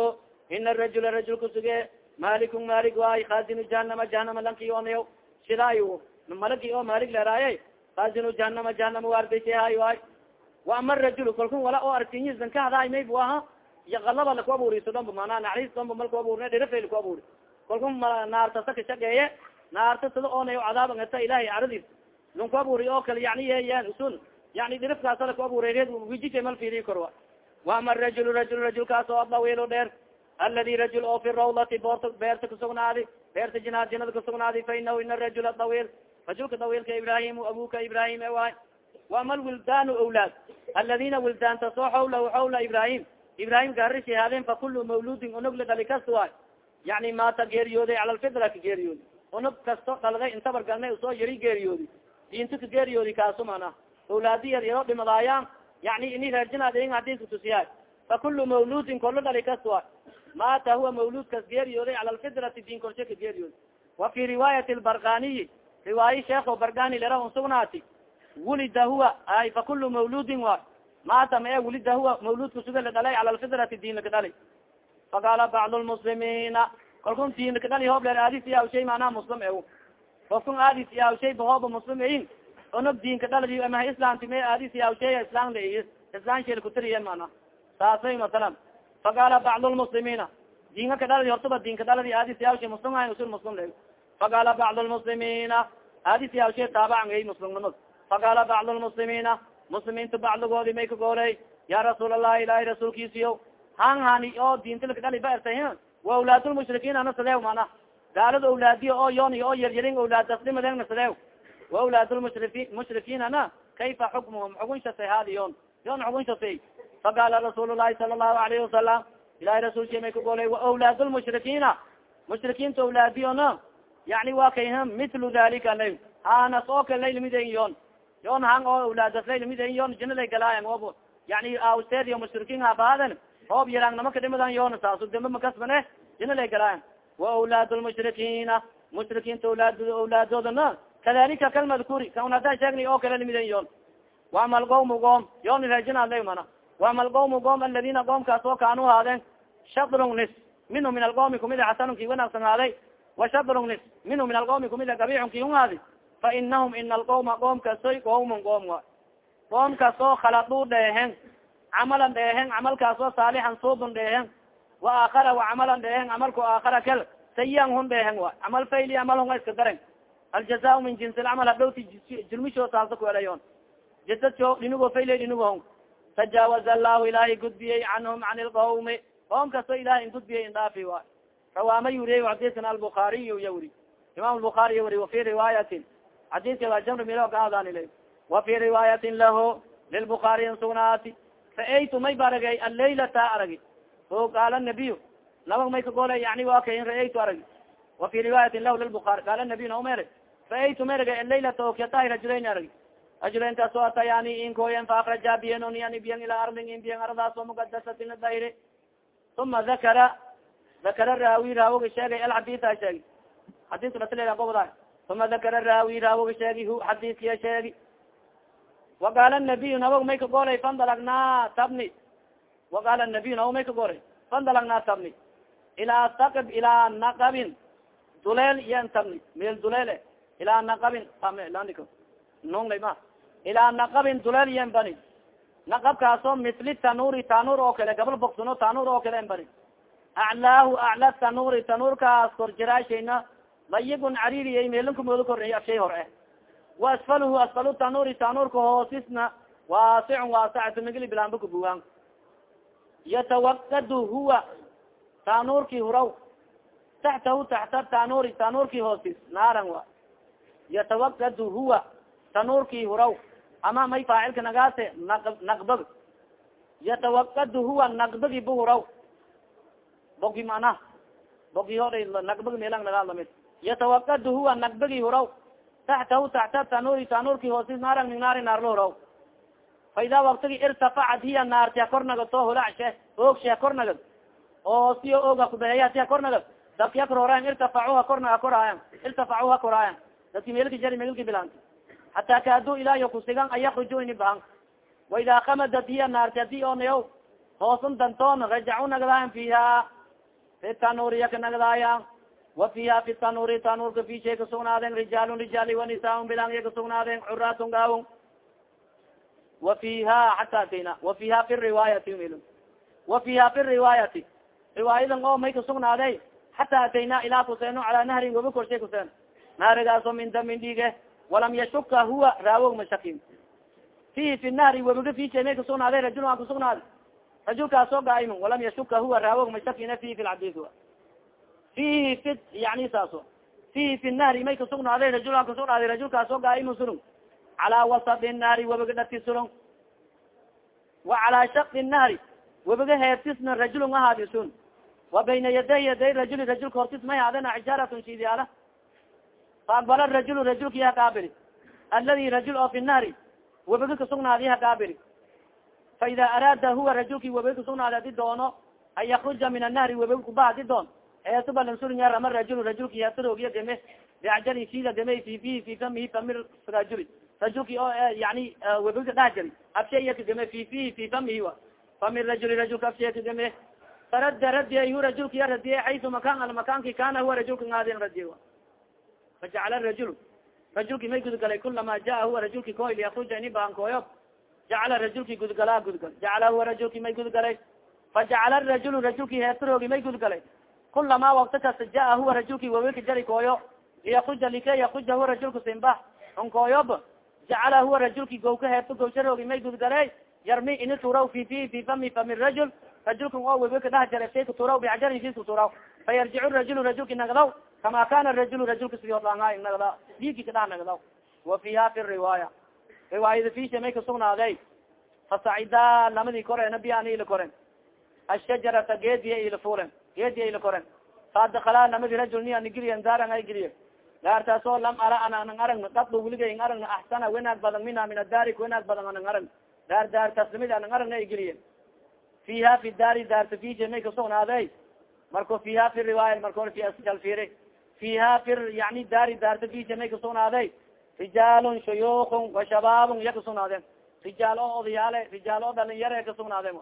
ina rajula rajulka suge malikun malik waay khazinu jahanama jahanama lankiyonayo sidaay malagi oo malik leeraaye khazinu jahanama jahanama waardaysahay waay وama rajul kalkun wala oo aragtinyadiisan kahadaay mayb aha iyo kalaba laku aburiso dhanba manaa naxariis dhanba malku aburne dhirafay laku aburi kalku naarta sa kashageeye naarta sida oonay cadaaba ngata ilahay caradiis lanku aburi oo kale yani yeyan usun. Yani dhirafkaasa laku aburi reed wijisha mal fiiriyi kor waama rajul rajul rajulkaas oo adawilo dheer. Aladi rajul oo fi rawlati boorta beerta kasugnaadi beerta jinaad jinada kasugnaadi fa inahu ina rajula dawil. Rajulka dawilka ibrahim abuka ibrahim ewaay waama lwildaanu awlaad. Aladina wildaanta soo xawla xawla ibrahim ibrahim gaarisi haadeen fakulu mawludin onog la dhali kasta waay. Yani maata geeriyooday cala lfidra geeriyoodi onog kasto dhalday intabar galnay u soo yari geeriyoodi diinto ka geeriyoodi kaasu mana awlaadiyad yaro dhimadaayaan yani ini reerjinaadn haddii kutusiyaay fakulu mawludin kola dhali kasta waay maata huwa mawludkas geeriyooday cala lfidrati diin korshe ka geeriyoodi wa fi riwaayati lbarkaniyi riwaayi sheekho bargani lera un sugnaati wulida huwa ay fakulu mawludin waay maata ma e wulida huwa mawludka suga la dhalay cala lfidrati diin laka dhali faqaala bacd lmuslimiina kalkun diin laka dhali hoob leer aadis iyaw shay manaa muslim e kofkun aadis iyaw shay bahooba muslim ein onog diinka dhaladi ama islamti ma aadis iyaw shay islam la islam shay lakutiriye mana saasay masalan faqaala bacd lmuslimiina diinka ka hortaba diinka dhaladi aadis iyaw shay muslim ayn usul muslim la faqaala bacd lmuslimiina aadis iyaw shay taabacan ay muslimnimad faqaala bacd lmuslimiina muslimiinta bacdigoodi may ka gooley ya rasuul allahi ilahi rasuulkiisiyo han hani oo diinta laka dhali ba ertay wa awlaadulmushrikiin ana sadeew mana gaalada awlaadiya oo yoon oo yaryarin awlaadasdhimadena sadeew. Wa awlaadulmushri mushrikiinana kayfa xukmuhum? Xugunshatay haadi yoon. Yoon xugunshatay faqaala rasuul lahi sala allahu alayhi wasalam ilahi rasuulki may ka gooley wa awlaadulmushrikiina mushrikiinta awlaadiyona yani wa kay mithlu dalika la hanas oo kale laylamiden yoon. Yon hang oo awlaadaslaylamid yon jinalay galaayan oob yani awsteed iyo mushrikiin habahadan hoob yarang nama kadhimadan yoona saasu dambe makasbane jinalay galaayan wa awlaad lmushrikiina mushrikiinta awlaad awlaadoodana kadalika kalmadkuri kan hadaa sheegna oo kale lamiden yon wamal qawmu qoom yoon reejinadlay mana wamal qawmu qoom aladina qoomkaas oo kaanu haadeen shadrun nis minhu min alqawmi kumida xasanun ki wanaagsan haaday wa shadrun nis minhu min alqawmi kumida gabixun ki un haadi fainahum ina alqawma qoom kasoy qawmun qoom wa qoom ka soo khaladuu dheehen camalan dheehen camalkaasoo saalixan suubun dheehen wa aakara wa camalan dheehen camalko aakara kal sayian hun dheehen wa. Camal fayli amal hunga iska daren aljaza min jinsi lcamal hadhowti julmisho saasa kuelayon jadadso dhinigo fayle dhinigo hon. Tajaawaza allahu ilaahay gudbiyey canhum can ilqawmi qoom kasto ilahay in gudbiyey indhaafi wa. Rawaama yuriye xadiiskan albukaariy ya wuri imam lbukaari ya wuri wafi riwaayatin xadiska waa jamr milo kaadaan wa fi riwaayatin lahu lilbukaariyin sugnaati ra'aytu may ba aragay allaylata aragi. O qaala nabiy nabag may kagoolay yani wa kay ra'aytu aragi wa fi riwaayatin lahu lilbukaari qaala nabiy naumere ra'aytu may aragay allaylata okyatahi rajulayn aragi rajulayn kaas o atayani inkoyen faakraja biyen on yani biyan ilaa ardin in biyan ardaas oo mugadasatin dayre uma dakara dakara raawi raawoga sheegay alxadisa sheegi xadiska lataleeda gobda uma dakara raawi raawoga sheegi hu xadiskiya sheegi waqaala nabiyu nabag may ka golay fandalagnaa tabni. Waqaala nabiyu nabag may ka golay fandalagnaa tabni ilaa sakib ilaa naqabin duleel yan tabni meel duleele ilaa naqabin nonglay ma ilaa naqabin duleel yan bani naqabkaasoo misli tanuuri tanuur oo kale gabal bogsuno tanuur oo kale bani aclaahu acla tanuuri tanuurkaas kor jiraashayna layigun cariiriyay meelinka mooda korneey afshay hor eh wa asfaluhu asfalu tanuuri tanuurka hoosisna waasicun waasacatu migli bilaanba kabuwaan yatawakadu huwa tanuurki huraw taxtahu taxta tanuuri tanuurki hoosis naaran wa yatawakadu huwa tanuurki huraw ama may faacilka nagaase naq naqbag yatawakadu huwa naqbagi bu huraw bogi mana bogi hoday naqbag meelang nagaa la mid yatawakadu huwa naqbagi huraw taxtahu taxta tanuuri tanuurki hoosis naaran ning naari naarlo huraw fa idaa waktigi hiya naartia kor nagato hulacshe oogshe kor nagad oo siyo oga kubeeya tia kor nagad dabkiya kororaayan irtafacuha korna koraayan irtafacuha koraayan dadki meelki jari meelki bilaanti hataa kaadu ilaayo kusigan an yakruju ini baahan waidaa kamadat hiya naarti adi onayaw hoosun dantoon rajacu nagadaayan fiha. Fi tanuuriya ka nagadaayan wa fiha fi tanuuri tanuurka fishay kasugnaadeen rijaalun rijaali wanisaaun bilaanya kasugnaadeen curaatun gaawon wa fiha xata atayna wa fiha fi riwaayati mil wa fiha fi riwaayati riwaayadan oo may kasugnaaday xata atayna ilaa kuseeno calaa nahrin gobi korshay kuseen nahrigaaso min damin dhiige walam yashuka huwa raawog mashakin. Fihi fi nahri webiga fishay may kasugnaaday rajul aan kusugnaaday rajulkaasoo gaaimun walam yashuka huwa raawog mashakina fihi fi lxadis fihi fi yani saaso. Fihi fi nahri may kasugnaaday rajul aan kusugnaaday rajulkaasoo gaaimun surung calaa wasadi nahri webiga dhati surung wa calaa shaki nahri webiga heertisna rajulun ahaadisun wa bayna yaday yaday rajuli rajulka hortis may haadana xijaaratun shiidyaala faaqbala rajul rajulki hakaabiri aladi rajul oo fi nahri webiga kasugnaadi hakaabiri fa ida araada huwa rajulki webiga kasugnaadi adi doono an yakruja min annahri webiga kuba adi doon. Eesubalansuringar ama rajul rajulki heertaroogiya game biacjali shiida game fi fihi fi famihi fami rajuli rajulki oo yani webiga dhaha jari absheyaka game fi fihi fi famihi wa. Fami rajuli rajulka absheyaka game farada radiya hu rajulka ya radiye xaysu makan al makanki kana huwa rajulka ngaadin radiye fajacala rajul rajulki may gudgalay kulama jaa huwa rajulki koy liyakruja ini baankooyo jacala rajulki gudgalaa gudgal jacala huwa rajulki may gudgalay fajacala rajul rajulki heertaroogi may gudgalay kulama wakti kasta jaa huwa rajulki wawilka jari kooyo liyakruja like yakruja huwa rajulka simba onkooyob jacala huwa rajulki gowka heerta gowsharoogi may gudgalay yarmi ini turaw fi fi fi fami fami rajul rajulka oo wawilka dhaha jara shayka turaw biajarin fiska turaw fayarjicu rajul rajulki nagdaw kama kana rajul rajulka sidii odanga nagda diiki kadhaha nagdaw wa fiha fi riwaaya riwaayada fisha may kasugnaaday fasacida lamadii koreena biana ila koren ashajarata geediya ila fulen geediya ila koren faadakala lamadi rajul ni anigiliyan daaran ay geliye daartaasoo lam ara an anan aragna dadba weligay n aragna axsana wanaag badan mina min adaarik wanaag badan anan aragna daar daartaas la mid anan aragna ay geliye fiha fi daari daarta fisha may kasugnaaday marko fiha fi riwaaya marko fialfiri fiha fi yani daari daarta fisha may kasugnaaday rijaalun shuyuukun wa shabaabun iya kasugnaadeen rijaal oo odayaale rijaal oo dhalinyare kasugnaadeen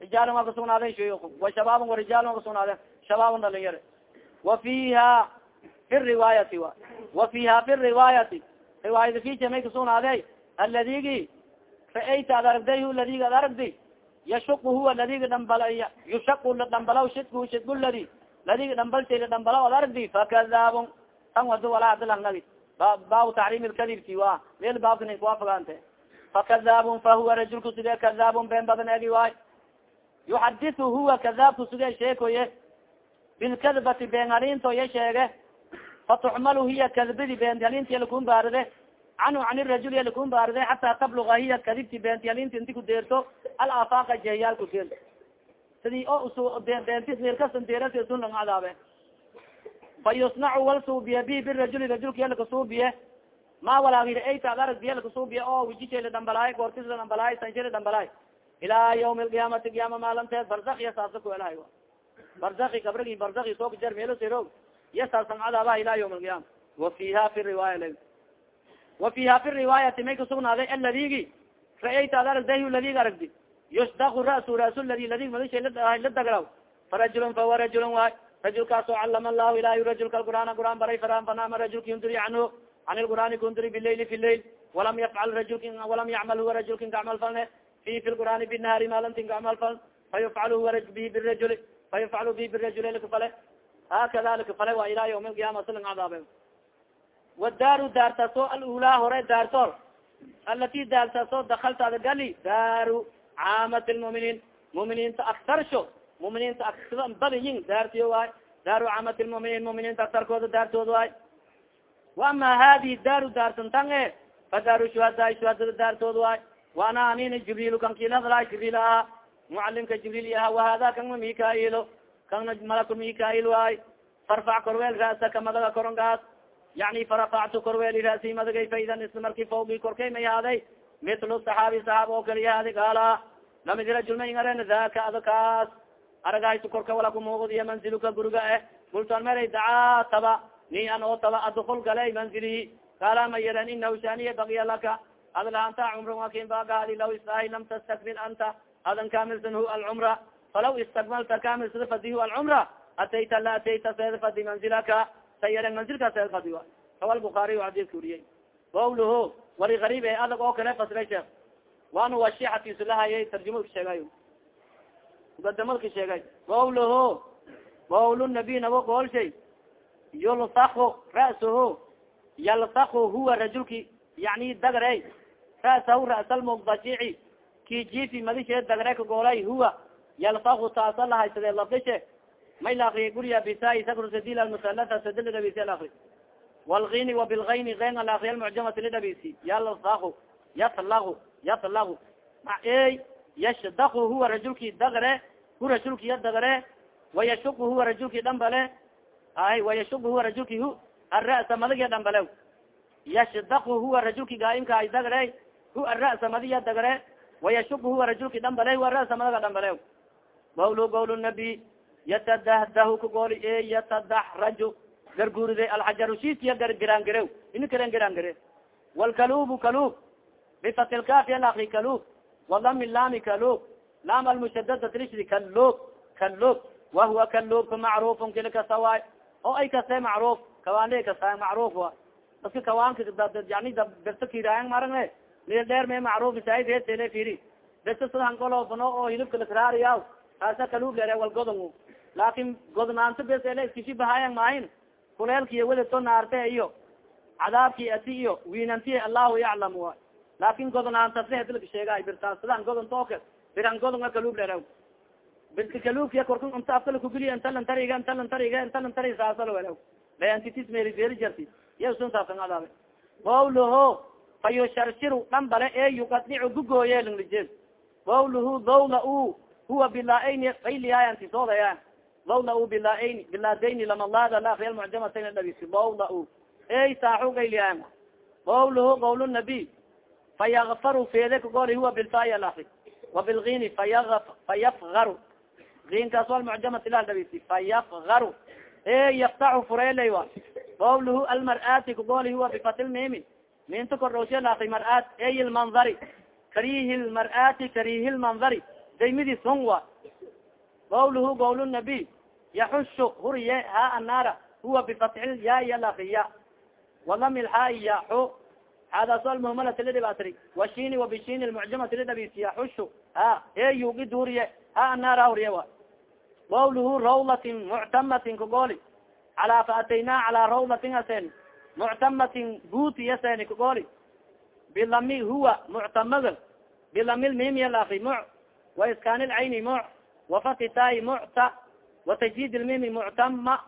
rijaalun waa kasugnaadeen shuyuukun wa shabaabun wa rijaalun waa kasugnaadeen shabaabun dhalinyare wa fiha fi riwaayati wa. Wa fiha fi riwaayati riwaayada fisha may kasugnaaday aladigi ra'ayta ad aragday hu ladigi ad aragdi yashuku huwa ladiga dhambal yushaku dhambalaw shidku shidku ladi ladiga dhambalshay dhambalaw ad aragdi fakadaabun tan wado walaa adilangagi baabu taxrim lkadibti wa meel baabkana kuwafagante fakadaabun fahuwa rajulku sidee kadaabun been badan egi waay yuxadisu huwa kadaabku sidee sheekoye bilkadbati been halinto ya sheege fatuxmalu hiya kadbidi beenti halinti lakun baaride canhu can irajul lakun baaride xataa tabluga hiya kadibti beenti halinti inti deerto alafaaqa jehiyaal ku deel sidii o sun lang cadaabe fa yusnacu wal suubiye bi birajuli rajulka yalaka suubiye ma walaagir ayta ad arag yalaka suubiye oo wijishela dhambalaay goortisla dhambalaay sanshila dhambalaay ilaa yawmi alqiyaamati qiyaama maalinteed barzakya saasa ku elahay barzaki kabrigi barzaki soo kajar meelo siro yasaasan cadaaba ila yawm alqiyama wa fiha fi riwaaya wa fiha fi riwaayati may kasugnaaday aladigi ra'ayta ad aragday ladigi aragdi yusdaku ra'su ra'su ladi ladig madisha la daglaw farajulun fahuwa rajulun waay rajulkaasoo calama allahu ilahy rajulka qur'aan qur'aan baray faran fanama rajulka yundiri canhu can lqur'aani kundiri bilaili fi lail walam yafcal rajulki walam yacmal huwa rajulkin kacmal falne fi fi lqur'aani binahaari maalintin kacmal fal fayufcal huwa bihi birajuli fayufcalu bihi birajuli likafale hakada likafale waa ila ywm alqiyama siling cadaabe wadaaru daartaso alulaa hore daarto alati daartaso dakaltaada gali daaru caamat lmuminiin muminiinta aktarsho muminiinta aksida badiyin daartiyo waay daaru caamat lmuminiin muminiinta aktarkooda daartooda waay waama hadihi daaru daarsantan fa daaru shuhada shuhadada daartooda waay waana anin jibriil kankil hadlaa jibriil ahaa mucalimka jibriil aha wahada kanma mikailo kana malak mikail waay farfac korweel rasaka madaga korongaas yani farafactu korweeli rasi madagay faidan isla marki fawgi korkay may haaday mitlu saxaabi saxaab oo kaliya haadi gaala la mid rajul may ngaren daka ada kaas aragaysu korka wala kumuuqdiya manziluka guriga eh gultan meray dacaa taba ni an oo taba adukul galay manzilihi kaala ma yaran inahu shaniya bagiya laka ada laanta cumra akin bagahadi law isahay lam tastakmil anta adan kamilsanhu alcumra falaw istakmalta kamilsada fadihu alcumra atayta la atayta seeda fadi manzilaka sayaren manzilka seeda fadi a rawa wali gariib e adag oo kale fasray sheekh waana waa shiixatiisulahayay tarjuma sheegay. Mukadamadka sheegay. Qawluhu qawl nabiy nabo gool shay. Yulsako ra'sahu yalsako huwa rajulki yani dagre ra'sahu ra'salmubdajici ki jifi madishe dagre ka goolay huwa. Yalsako taasa lahaysade lafdishe. May la akriya guriya bisai sakrsadil almusalata sadil dhabisi al walgini wabilgayni gen al akriya almucjamati lidhabisi yalsako yatlagu yatlagu ey yashdaku huwa rajulki dagre hu rajulki ya dagre wayashuku huwa rajulki dhambale ay wayashuku huwa rajulki hu ara'sa madiga dhambale yashdaku huwa rajulki gaaimka ay dagre hu ara'sa madiya dagre wayashuku huwa rajulki dhambale hu ara'sa madaga dhambale gawlu gawl nabi yatadahdahu kagooli e yatadaxraju garguuride alxajaru shiiskiya gargiraangire ini karen giraangire walkalubu kalub bifatilkafi alakri kalub wadami lami kalub lam almushadada trishdi kalub kalub wahuwa kalubka macrufun kili kasawaay oo ay kase macruf kawaanle kasa macruf wa. Daska kawaanka yani berta kiraayan maragne mil dheer me macruf saidtele firi berta sadangolofano oo hilibka lakraariya taasa kalub lere wal godon laakin ele iskishi bahaayan maahin kuleelkiy wadato naarte iyo cadaabki ati iyo wiinanti allahu yaclam a laakin godnaantasehedilka sheegay birtaas sidaan godon tooke biran godonga kalub lere birka kalubkiya korka inta afkala kugeliya intalan tariga intalan tariga intalan tari saasalo wele bayantitis meri beri jarti. Iya sun saabsan adaabe. Qawluhu fa yusharshiru dhan bale e yuqadicu gugooye linglije qawluhu dawla u huwa bilaaayni ayliyayanti u bilaaayni bilaadayni lamalaada la akriya mucjamatayn dhabisi dawla u ey saaxu ayliyayan qawluhu qawl nabiy fayakfaru fede kagoli huwa bilfaaya laakri wabilgini faya fayafgaru inkaas almucjamati la dhabisi fayafgaru e yaftaxu fureley wa qawluhu almar'aati kagoli huwa bifatilmimi minta kordhowshe laakri mar'aat ey lmanhari karihi lmar'aati karihi lmanhari daymidis hun wa qawluhu qawl nabiy yaxushu huriye ha annaara huwa bifatxi yaaya lakiya walami lxaayi yaxu hadaas almuhmalati lidhibaatri washini wabishini lmucjamati lidhabisi yaxushu ha e yugi duriye ha annaara huriye wa qawluhu rawlatin muctamatin kagoli calaa faataynaa calaa rawlatin asen muctamatin buuti aseni kagoli bilami huwa muctamaga bilami lmimiya laki mu waiskaan lcayni mu wafatitaai mucta lmimi muctama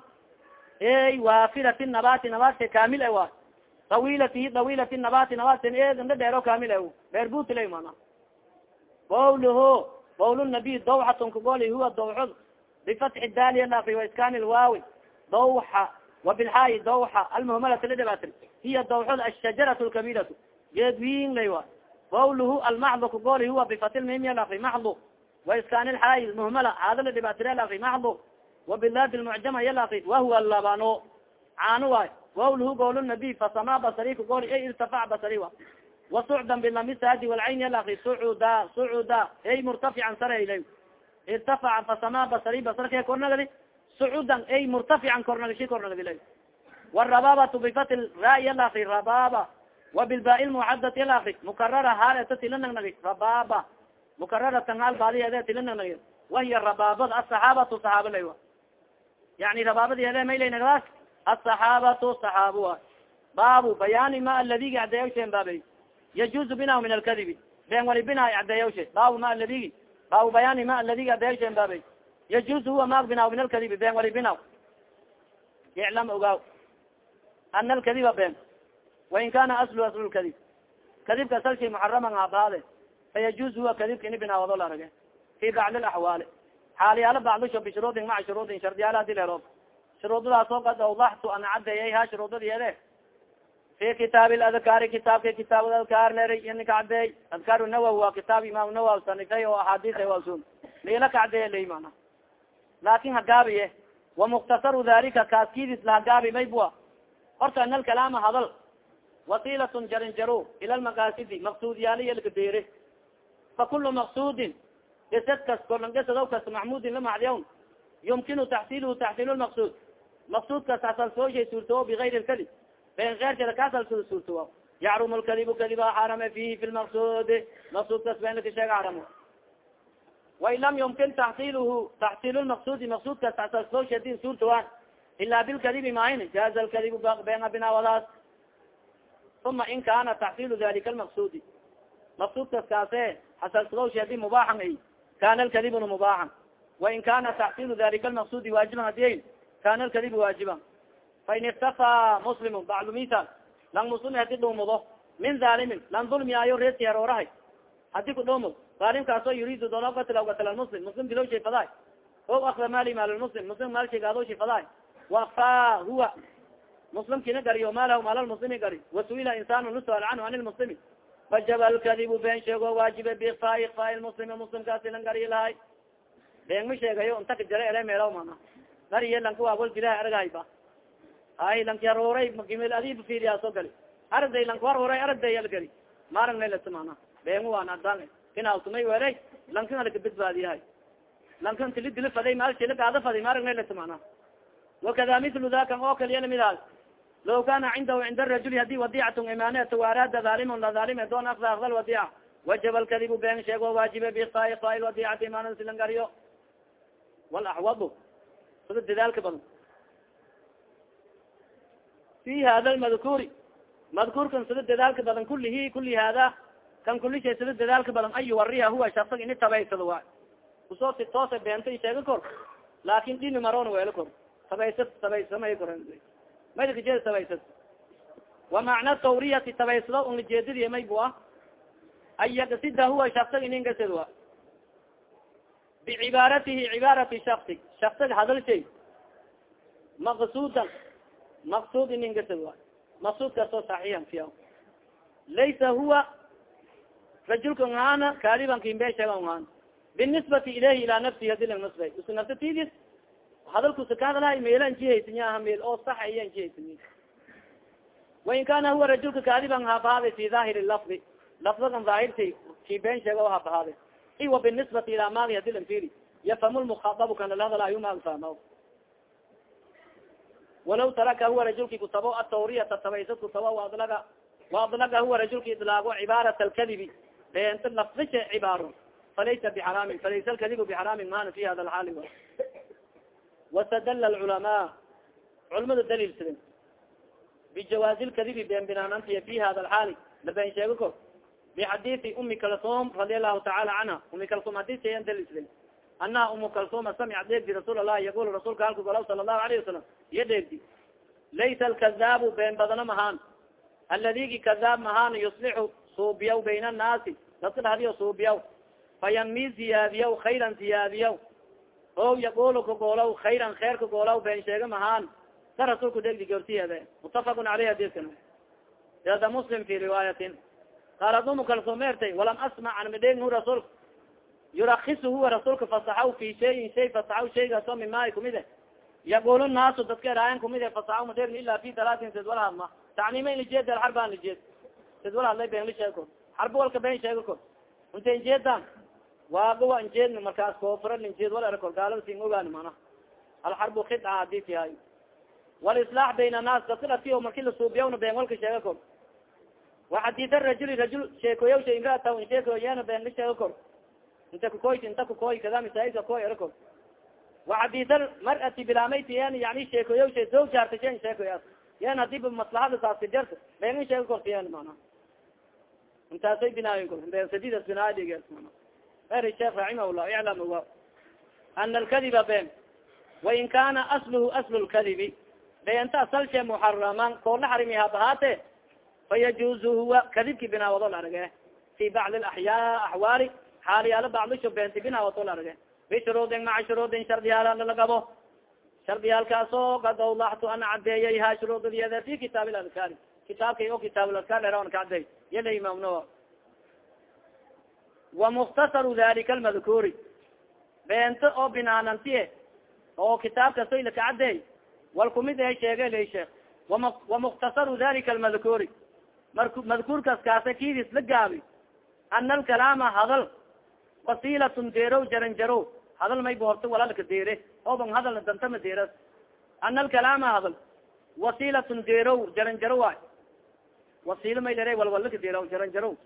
ey waafilati nabati nabatka kamil e wa dawilati dawilati nabati nabatin eedanda dheero kamil e dheer mana qawluhu qawl nabiy dawxatun kagoli huwa dawxud bifatxi daaliya laki waiskaan lwaawi dawxa wabilxaayi dawxa almuhmalati lidhibaatri hiya dawxud ashajarat lkabiratu geed wiin lay wa qawluhu almaxdu kagoli huwa bifatil mimiya laki maxdu waiskaan lxaayi muhmala haada la dhibaatire laki maxdu wabilaad lmucjama yalakri wahuwa labano caano waay wawlhu gool nabiy fasama basari ka gool ay irtafac basari wa wasucdan bilamisaadi walcayn yalakri sucuda sucuda ay murtafican sarayla irtafaca fasama basari basarke kornagadi sucudan ay murtafican kornagashi kornagadila warabaabatu bifat ra yalakri rababa wabilba lmucadat yalakri mukarara haaleta tila nagnagi rababa mukararatan haal baadiyeede tila nagnagi wahiya rabaabada asaxaabatu saxaaba lay yani rabaabadiyeede maylay nagdaas asaxaabatu saxaaba wa baabu bayaani ma aladigi cadeeyawsheen baabay yajuzu binahu min alkadibi been wali bina cadeeyawshe baabu ma aladigi baabu bayaani ma aladigi cadeeyawsheen baabay yajuzu huwa maag binahu min alkadibi been wali binaw iclam ogaaw ana alkadiba been wain kana aslu aslu lkadib kadibka asal shay muxaraman abaade fayajuz huwa kadibka ini binaawado la arage fi bacdi laxwaali xaaliyaalo bacdisho bishuruudin maca shuruudin shardiyaal hadi leerood shuruudadaas oo kad awdaxtu ana cadeeyay ha shuruudadiyeede fi kitaab ladkaari kitaabka kitaab adkaar ler inika cadeey adkaar nawawi waa kitaab imaam nawawi sanifay oo axaadiis wasun liila ka cadeeya lay mana laakin hagaabiye wamuktasaru dalika kaaskidis lahagaabi maybua horta ana alkalaama hadal. Wasilatun jarin jaro ila lmaqaasidi maqsuudyaaliya lkadere fakulu maqsudin gesad kas korlan gesado kas maxmudin lamacdiyawn yumkinu taxsiluhu taxsiil lmaqsud maqsud kas asal soo shay suurtao bigayr lkadib ben keyrkeeda kaasal soo suurtawa yacrum lkadibu kadiba xarame fihi fi lmaqsudi maqsud kas ben laka sheega xaramo wain lam yumkin taxsiluhu taxsiil lmaqsudi maqsud kas asal soo shadin suurtawan ila bilkadibi mahin jaaza lkadibu bena binawadaas uma in kana taxsilu dalika lmaqsudi maqsudkas kaase xasalsadowshi haddii mubaaxan ay kana lkadibuna mubaaxan wain kana taxsilu dalika lmaqsudi waajiban hadiy kana lkadibu waajiban fain iktafaa muslimu bacdu misal lang muslimi haddii dhuumudo min zalimin lang dulmiyaayo reesi heroorahay haddii ku dhuumud zaalimkaasoo yuriidu gatila muslim muslim dilow shay fadaay o akda mali maalmuslim muslim maal shaygaado shay fadaay wafa huwa muslimkina gariyo maalahu maalalmuslimi gari wasuila insaan nusual canhu an lmuslimi fajaba lkadibu been sheego waajibe biikfa ikfa lmuslimi muslimkaasi lan gariy lahay been ma sheegayo inta ka jara ele meelaw mana gariye lanka waawal dilaha argayba hay lanki haroray makimil adiba fiiriyaaso gali aragday lanka harhoray aragday al gali maarag naylata mana beengu waan adan kinaaltumay weray lankan alaka badbaadiyahay lankan tili dili faday maalshila gaada faday maarag naylata mana wakada milu dakan oo kaliya midaas law kana cindahu cinda rajuli haddii wadicatun imanet araada dhalimun la dhalim doon akda akda lwadica wajaba lkadibu been sheego waajibe bifa ifa lwadicati imanan silan gariyo walaxwadu sida dadaalka badan fi hada lmadkuuri madkuurkan sida dadaalka badan kulihi kuli hada kan kuli shay sida dadaalka badan an yuwariha huwa shaksan ini tabaysado waay ku soo si toosa beenta sheega kor laakin dhini maroona weelo kor tabaysad tabaysamay kor maydakajeeda tabaysad. Wa macna tawriyati tabaysado un lajeedadiy may bu ah an yaksida huwa shaksan inin gasad wa bicibaaratihi cibaarati shaksi shaksag hadal shay. Maqsudan maqsud inin gasad wa maqsud kaasoo saxiixan fiya laysa huwa rajulka ngaana kaaliban kimbe sheega ngaana binisbati ilayhi ilaa nafsihi hadi lang nasbay. Usu hadalkusa ka hadalahay meela njihaysinya aha meel oo sax iya njihaysinya wain kana huwa rajulka kaadiban habahaday fi daahiri lafdi. Lafdadan daahirti ki been sheega o habahaday iwa binisbati ilaa maagi hadi lang firi yafhamu lmukhaabu kan lala hadalayo maag fahma walaw taraka huwa rajulki kutabo atawriyata tabaysad kutabo waadlaga waadlaga huwa rajulki idlaago cibaarat alkadibi. Beenta lafdisha cibaaro falaysa bixaraamin falaysa alkadibu bixaraamin mana fi hada alxaali wastadala alculamaa culamada daliilsaden bijawaazi lkadibi been binaanantiya fi hada alxaali labeen sheego ko bixadiisi umi kalsum radi allahu tacaala canha umi kalsum hadis ayan daliilsaden anaha umu kalsuma samicad dheegdi rasuul allahi yaqul rasuulka halku golaw sala allahu alayhi wasalam iyo dheegdi laysa alkadaabu been badano mahaan aladigi kadaab mahaan yuslixu suubiyaw bayna annaasi dadka dhahdiyo suubiyaw fayanmi ziyaadiyaw khayran ziyaadiyaw o yaqul kagoolaw khayran kheer kagoolaw been sheega mahaan sa rasuulku degdi goortiyeede mutafaqun aleyh hadiskan ada muslim fi riwaayatin. Qaalad umu kalsumertay walam asmac an midheegnu rasuulka yurakis huwa rasuulka fasaxaw fi shayin shay fasaxaw shaygaasoo mimaay kumide yaqul naasu dadka eraayan kumide fasaxaw madeerni ila fi talaatin sid wala hadma tacnima inlijeed xarbaa lijeed sid wala hadlay ben lisheeg kor xarba walka ben sheega kor unta waagowa injeedna markaas koofura linjeed wala era kor gaalada sin ogaani mana alxarbu khidca haddii tihay walislaax bayn annaas dadka dhati o marki lasuubiyawna been walka sheega kor waxadid rajuli rajul sheekoyawsha imraata in sheekoyana been la sheega kor inta kukoy inta kukoy kada masaaidka koy era kor waxadid marati bilaamayt yan yani sheekoyawsha zawjaarta shen sheekoyaas yan hadiiba maslaxada saaska jarta been in sheega korta mana intaasay binaayin kor sadidas binaadig mana eri sheekh raximahullah iclam wa ana alkadiba been wain kana asluhu aslu lkadibi beenta asalshe muxaraman koo la xarimi habahaate fayajuzu huwa kadibki binaawado la arage fi bacdi axyaa axwaali xaaliyaalo bacdisho beenti binaawato la arage bishuruudin maca shuruudin shardiyaala lalagabo shardiyaalkaasoo kad awlaxtu an cadeeyay ha shuruudiyada fi kitaab ladkaari kitaabkay o kitaab ladkaar eraon ka cadeey yala imaam nawa wamuktasaru dalika almadkuuri beento oo binaanantiye oo kitaab kasoy laka cadeey wal kumid e sheege la sheek wamuktasaru dalika almadkuuri mark madkuurkaas kaasa kidis la gaabi ana alkalaama hadal wasilatun deerow jaran jaro hadal may boorto walalka deere oban hadalna dantama deeras ana alkalaama hadal wasilatun deerow jaran jaro waay wasila may lere walwalaka deeraw jaran jaro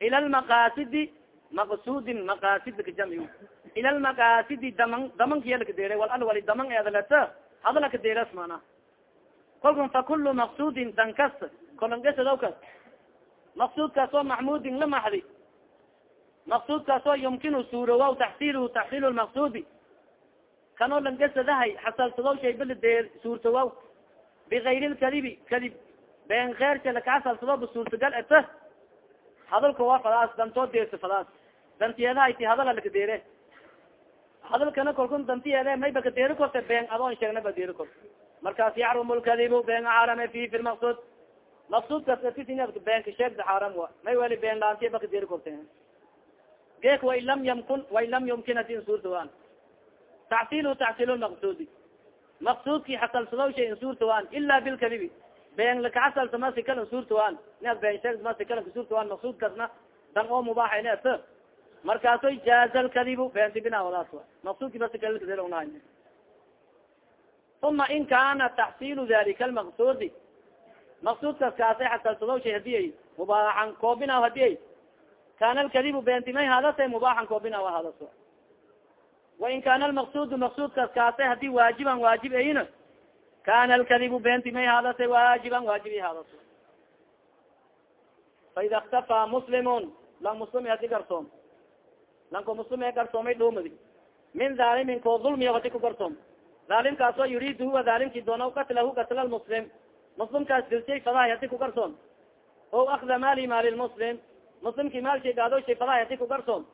ila lmaqaasidi maqsudin maqaasidka jami ila lmaqaasidi daman damankiyalaka deere wal al wali daman eedaleta hadalaka deeras mana kolkun fa kulu maqsudin dan kasta kolongesadow kas maqsudkaas oo maxmudin la maxdi maqsudkaas oo yumkinu suurowa taxsiluhu taxsiil lmaqsudi kanoo langesadahay xasalsadow shaybala dee suurtowa bigayri lkadibi kadib been keersa lakaxasalsado ba suurtagal eta hadalka waa fadaas dantoo deersa fadaas dantiyeedahayti hadala laka deere. Hadalkana kolkun dantiyeede mayba ka deeri korte been adoon sheegna ba deeri kor markaas yacrum lkadibu been xaarame fi fi lmaqsud maqsudkas beenka sheegda xaaram wa may wali been laantiya baka deeri korte. Geek wain lam yamkun wain lam yumkin hadin suurtawan tacsilu tacsil lmaqsudi maqsudki xasalsadaw shay in suurtawan ila bilkadibi been lakaxasalsama sikal suurtawan inaad been sheeg ma sikal suurtawan maqsudkasna dan oo mubaaxa markaasoy jaaza lkadibu beenti bina wadaas wa maqsudki basikaladeerna uma in kana taxsilu dalika lmaqsudi maqsudkas kaasay xasalsadaw shay hadiyay mubaaxan koobina hadiyay kana lkadibu beentimay hadase mubaaxan koobina wa hadas wain kana almaqsudu maqsudkas kaasay haddii waajiban waajib ayna kana alkadibu beentimay hadase waajiban waajibi hadas faida اktafa muslimun lang muslimi hadi garsoom lanko muslim e garsoomay dhumadi min dhalimin ko dulmiya hadi ku garsoom dhalimkaas oo yuriid huwa dhalimki doona katlahu katla lmuslim muslimkaas dilshay fadahay hadi ku garsoom o akda mali maali lmuslim muslimki maalshay gaado shay fadahay hadi ku garsoom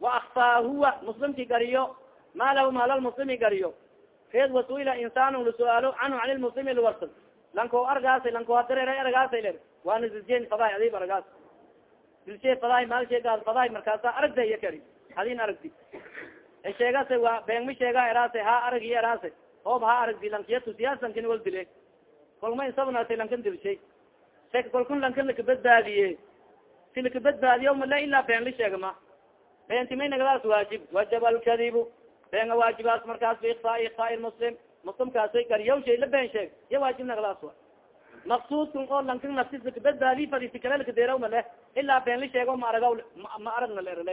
wa akfaa huwa. Muslimki gariyo. Maalahu maalalmuslimi gariyo. Reed wasuila insaan lasuaalo canhu can lmuslimi lwarsad lanko argaasa lanko hadareer argaasa ler. Waana dilshen fadahay adib argaas dilshe fadahay maalshay gaad fadahay markaasa aragda iya kari. Adin aragdi. Sheegase waa beenmi sheega eraase ha aragi eraase. Oob ha aragdi lankiyatusiyasankin wal dile. Kolma insabnata lankan dilshay. Shek kolkun lankan lakabadbaadiye si lakabadbaadiyo male ilaa been la sheega ma. Beentimay nagadaas waajib. Wajaba alkadibu beenga waajibaas markaas biikfa ikfa muslim. Muslimkaasay gariyaw shay la been sheeg. Iya waajib nagadaas wa maqsuudkun oo lankan naftis lakabadbaadiy fadisi kale lakadeeraw male ilaa been la sheego ma aragaw ma aragna lerla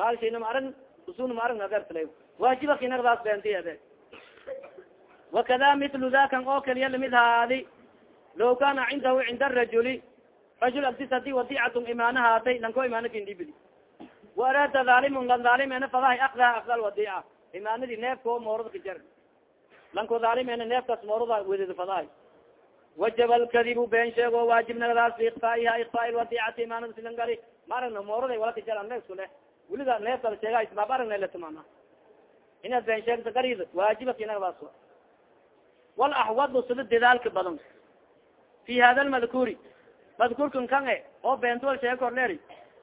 maal shayna ma arag usun ma aragna dertla waajiba kinagadaas beentiyade wakada mitlu dakan oo kaliya la mid haadi law kana cindahu cinda arajuli rajul agtis haddii wadicatun imaana haatay lanko imaana kindibidi waaraada dhaalimun lan dhaalimena fadahay akdaa akda wadica imaanadi neefko moorada kajar lanko dhaalimena neefkaas moorada weded fadahay wajaba alkadibu been sheego waajibnagadaas biikfaiha ikfa wadicati imaanada silan gari ma aragna moorada wala kajar neefku leh weliga neefkala sheega latamana inaad been sheegta garid waajiba kinagadaas wal axwadu sida dadaalka badan fi hada lmadkuuri madkuurkan kan e oo beentuwal sheega korleeri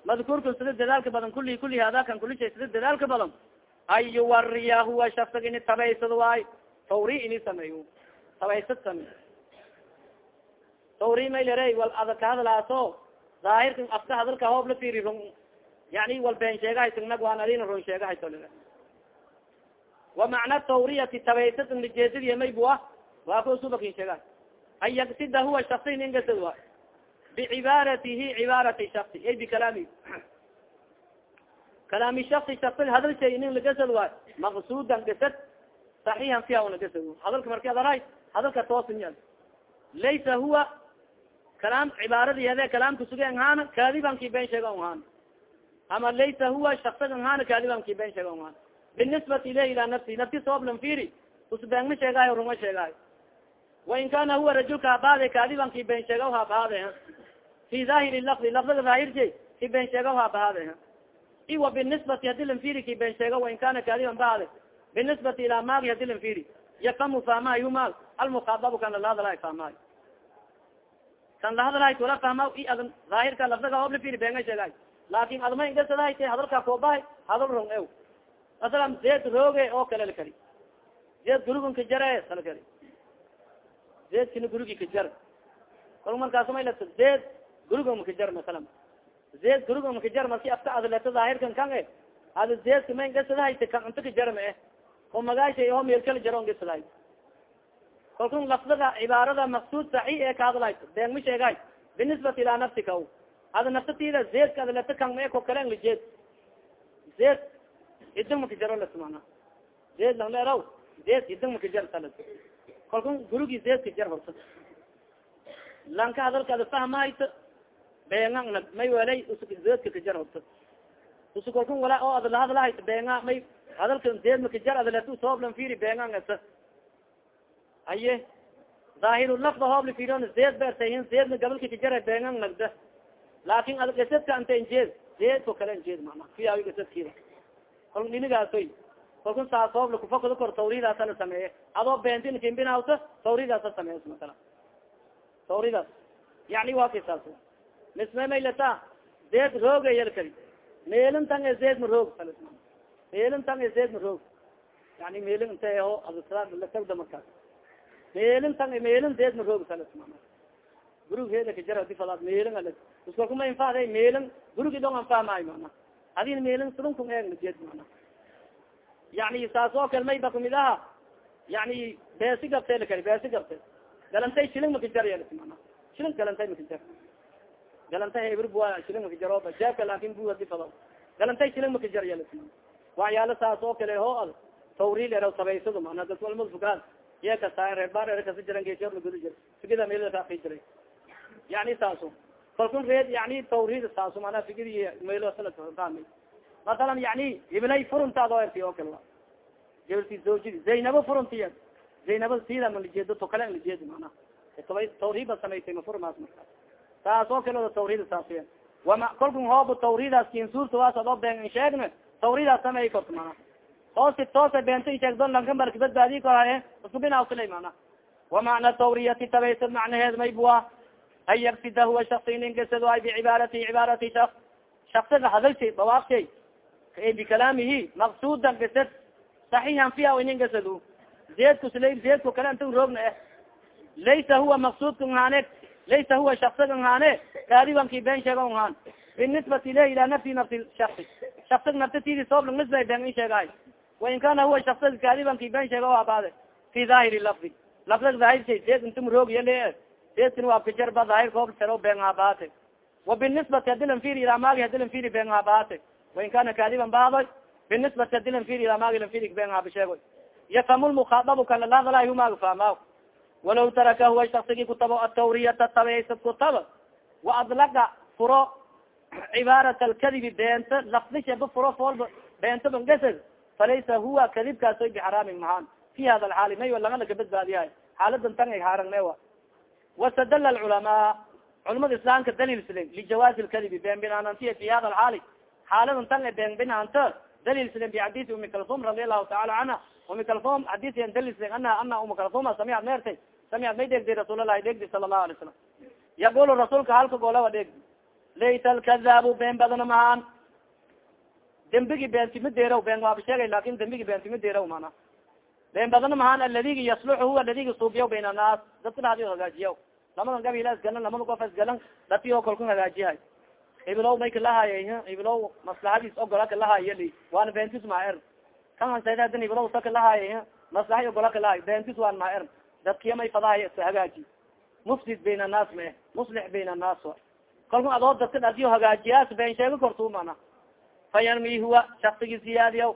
madkuurka sida dadaalka badan kuli kuli hada kan kuli shay sida dadaalka badan an yuwariya huwa shafsig ini tabaysad waay tawri ini sameeyo tabaysad samey tawri maylare wal ada ka hadlaaso daahirka afka hadalka hoob la firi run yani wal been sheegahaysinag waan adina run sheegahayso wa macna tawriyati tabaysad lijeedadiy maybua waa ko subakin sheegahay. An yagsida huwa shaksin ingasad waay bicibaaratihi cibaarati shasi ay bikalaami kalaami. Shasi shasi hadal shay inin lagasad waay maqsudan gasad. Saxiixan fiha una gasad hadalka marki adarahay hadalka toosin laysa huwa kalaam cibaaradi hade kalaamka suge ahaana kaadibanki ben sheega ahaan ama laysa huwa shaksaga ahaana kaadibanki ben sheega ahaan binisbati ilayh ila nafsi nafti sooblan firi usbeengma sheegaayo runga sheegaayo wain kana huwa rajulka habaade kaadibanki ben sheega habaade fi zahiri lafdi lafdiga daahirje ki ben sheega habaade iwa binisbati haddii lan firi ki ben sheega wain kana kaadiban baade binisbati ilaa maagi haddii lan firi yafamu fahmayo maag almukaadabu kan lalahadalahay fahmayo kan lahadalahay wala fahma i ad daahirka lafdiga hoob la firi benga sheegay laakin adma ingasadahay te hadalka koobahay hadal rong ew masalan zeed rooge oo kale la kali zeed gurugun ka jare sala kali zeedkina gurugi ka jar kal markaas may la zeed guruga maka jar masalan zeed guruga maka jar marki afka adleto daahirkan kan e ada zeedka ma ingasadahay te kan inta ka jar ma eh oo magaashay oo meel kala jaro ngasadahay kalkun lafdiga cibaarada maqsuud saxi ee ka hadlay been ma sheegay. Binisbati ilaa nafsika ada naftatida zeedka adleto kan ma ko kale ang lijeed. Zeed idin maka jaro las mana zeed lang leeraw zeed idin maka jar salas kalkun gurugi zeedka jar horta. Lanka hadalka ada fahmayto beenga may welay zeedka ka jar horta. Usu kalkun wala oo ada lahadlahayt beenga may hadalka zeed maka jar adleto sooblan firi beenga ngasa aye. Daahiru lafda hoobla firon zeed beertahin zeedna gabalka ka jara beengan nagda laakin ad gasadka anta injeed zeed ko kale injeed mana fiyawi gasadkiida kal ninigaasoy. Kalkun saas hoobla kufakado kor tawridaasa la sameeye. Adoo beentin kimbinawto tawridaasa sameeya masala tawridaas yani waa kisaas misme maylata? Zeed rooga yal kali meelin tan e zeed ma roog meelin tan e zeed ma roog. Yani meelin inte ho adlasagda markaas meelin tan meelin zeed ma roog salas mana gurug heeda kajar difadaad meelin al iskalkuma infaade meelin gurugi dong anfahmaayo mana adin meelin surunkun eegna jeed mana yani saas oo kale mayba kumid aha yani beesi gabte la kali beesi gabte galantay shilin makajar yelas mana shilin galantay makajar galantay hebr bua shilin makajaroba jeebka laakin bu hadi fado galantay shilin makajar yelas mana waxyaalo saas kale ho ad tawriil eraw tabaysado mana dadka walmad fukaan iya kasa reerbaar er kasi jiran geesyoor laguda jir fikida meel kaaki jiray. Yani saaso kalkun reed yani tawriid saaso mana fikidi meel fahmi masalan yani iblay furuntaado erti oo kale gabalti zawjidi zaynabo furuntiya zaynabo sida ma lijeedo to kale lijeedi mana tawriidba samaysay mafurmaas marka. Saas oo kale oda tawriid saasiya wama kalkun hooba tawriidaas kin suurtawaas adoo been sheegna tawriidaas sameey korta mana hoosi toosa beenta sheegdo lanka marka badbaadi koraye isku binawsila mana wamacna tawriyati tabaysad macnaheed maybua an yaksida huwa shasi nin gasado ay bicibaarati cibaarati shak shaksiga hadalshay dawaaqshay bikalaamihi maqsudan gasad saxiixan fiha inin gasado zeedku sla zeedku kale inta roogna eh laysa huwa maqsudka haane laysa huwa shaksiga haane kaadibanki been sheega haan binisbati ilayh ila nafsi nafsi shasi shaksig naftatidi sooblang nisbay been in sheegahay wain kana huwa shaksiga kaadibanki been sheega o abaade fi daahiri lafdi lafdig daahir shay zeed intum roog yale zeedkin waa kajarba daahirka hoob sero been habaate wa binisbati hadilan firi ilaa maagi hadilan firi been habaate wain kana kaadiban baadoy binisbati hadilan firi ilaa maagi lan firi been haba sheegoy yafhamu lmukaadabu kan lalahadalay humaaga fahmaaw walaw taraka huwa shaksigii kutabo atawriyata tabaysad kutaba wa adlaga furo cibaarat alkadibi beenta lafdishaba furo foolba beenta bangasad falaysa huwa kadibkaasoy bixaraamin mahaan fi hada alxaali may laga laka badbaadiyahay xaaladan tan haaragnewa wastadala alculamaa culamada islaamka daliilslen lijawaazi lkadibi been binaanantiya fi hada alxaali xaaladan tan been binaanta daliilslen bixadiisi umi kalfum radi allahu taala canha umi kalfum xadiisian daliilslen ana ana uma kalfuma samicad meertay samicad may dheegdi rasuulalahi dheegdi sala allahu alay salam yaqulu rasuulka halka goolawa dheegdi laysa alkadaabu been badana mahaan dembigi beentima deeraw been waaba sheegay laakiin dembigi beentima deeraw mana been badana mahaan aladigi yasluxu huwa aladigi suubiyaw bayn annaas dadka dhadi hagaajiya lamadan gabila isgalan lamada qof isgalan dati oo kalku hagaajiyahay ibilow may kalahaaya ibilow maslaxadiis ogola kalahaayali waana beentis maaer kan ansadan ibilow sa kalahaaya maslaxa ogola kalahay beentis waan maaer dadkiya may fadahay hagaaji. Mufsid bayn annaas me. Muslix bayn annaas kalku adoo dadka dhadiyo hagaajiyaas been sheega kortu mana fayanmi huwa shaksigi ziyaadiyaw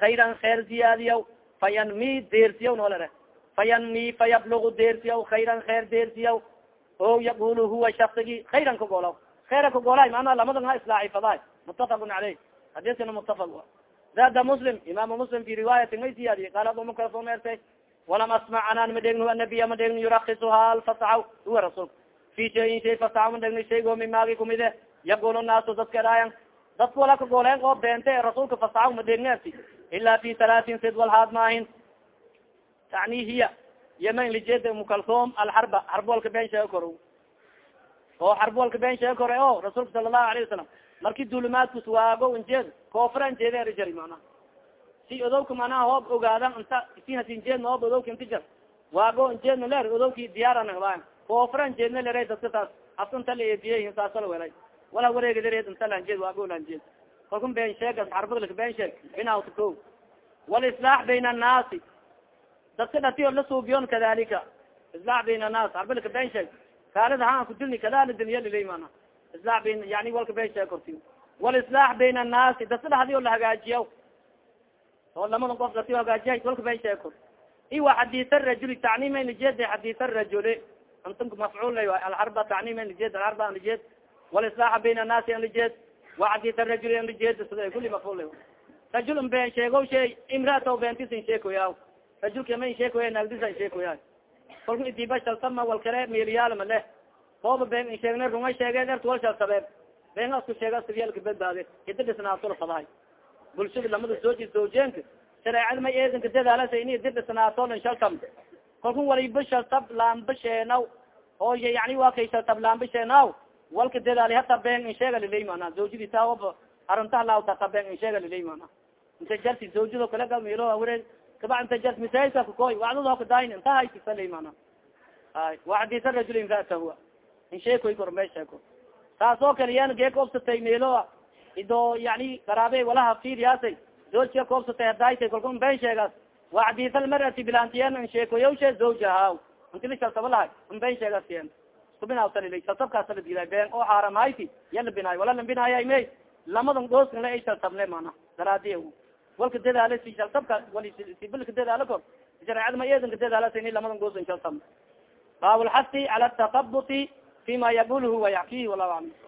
khayran kheer ziyaadiyaw fayanmi deersiyaw noolere fayanmi fayablugu deersiyaw khayran kheer deersiyaw o yaqulu huwa shaksigi khayran kagolaw khayra kagolay mana lamadan ha islaaci faday mutafaqun caleyh hadiskana mutafaq zada muslim imam muslim fi riwaayatin may siyaadiye qaala abu mukra soo meertay walam asmac anaan ma dhegni anabiya ma dhegni yurakisuha alfasacaw huwa rasuulka fi shayin shay fasacaw ma dhegni shaygo mimaagi kumide yaqulu naasu dadka dhaayan dadka wala kagooleen oo beente rasuulka fasacaw ma dhegneerti ila fi talaatin sid walhaad maahin. Yani hiya yaman lijeeda mukalsom alxarba xarbwalka been sheega koro oo xarbwalka been sheega kore o rasuulka sala allahu alayh wasalam marki dulimaadkus waago injeed koofra injeede erijari manaa si odowka manaha hoob ogaadan inta si hasinjeedna hoob odowka inta jar. Waago injeedna leer odowki diyaarana koofra injeedna lere dadka taas. Afta la eediye saasala welay wala wareegdare inta lanjeed waago lanjeed kalkun been sheegas xarbadlaka been sheeg binawta ko walislaax bayna annaasi. Dadka dhatiyo la suubiyon kadalika. Islaax bayna annaas xarbadlaka been sheeg kaalida haan kudilni kadali danyalilay mana islaax bayn yani walka been sheeg korti walislaax bayna annaasi dadka dhahdiyo la hagaajiya oo lamadan qof dati hagaajiya walka been sheeg kor iwa xadiis arajuli tacniima nijeed xadiis arajuli antum mafcuul lay alxarba tacniima nijeed alxarba nijeed walislaaxa bayna annaasi anlijeed wa xadiis arajuli anlijeed kuli mafcuul lay rajul been sheego shay imraata beentis in sheekoya rajulka ma sheekoya nagdisa in sheekoya kalku idiba shaltama wal kale meeliyaalma leh ooba been in sheegne runga sheegeen ert wal shaltabeeb been asku sheega sibyalka badbaade hida dhisnaatol fadahay bulshada lamada sooji soojeenka shareecada may eedanka dadaalasa ini dir dhisnaatolin shaltam kalku waliba shaltab laamba sheenaw oo yani waa kay shaltab laamba sheenaw walka dadaali hata been in sheega lilay mana. Zawjadi taawaba arintaha laawtata been in sheega lilay mana. Inta jarti zawjado kale gamilo wareeg kaba inta jart misaajidka kakoy wacdado kadayn inta haysisalay mana. Ay wa xadiisa rajul imraatahu in sheekoy kor me sheeko taas oo kale yan gee koobsatay meelo ido yani qaraabe walaha fiiriyaasay zoojka koobsatay hadaaytay kalku been sheegaas wa xadiisa almarati bilantiyen in sheekoyawshe zawjaha inti lishaltaba lahay in been sheegaas yen kubinaasalilay shaltabkaasa la diiday been oo xaaramahayti ya la binaayo wala labinayay may lamadan gooskan la ay shaltable mana daraadiy walka dadaala si shaltabka wali sibilka dadaalo kor shareecada ma eedanka dadaala sini lamadan goosan shaltab baab lxasi cala takabuti fima yaqulhu wayaxkihi wallahu aclam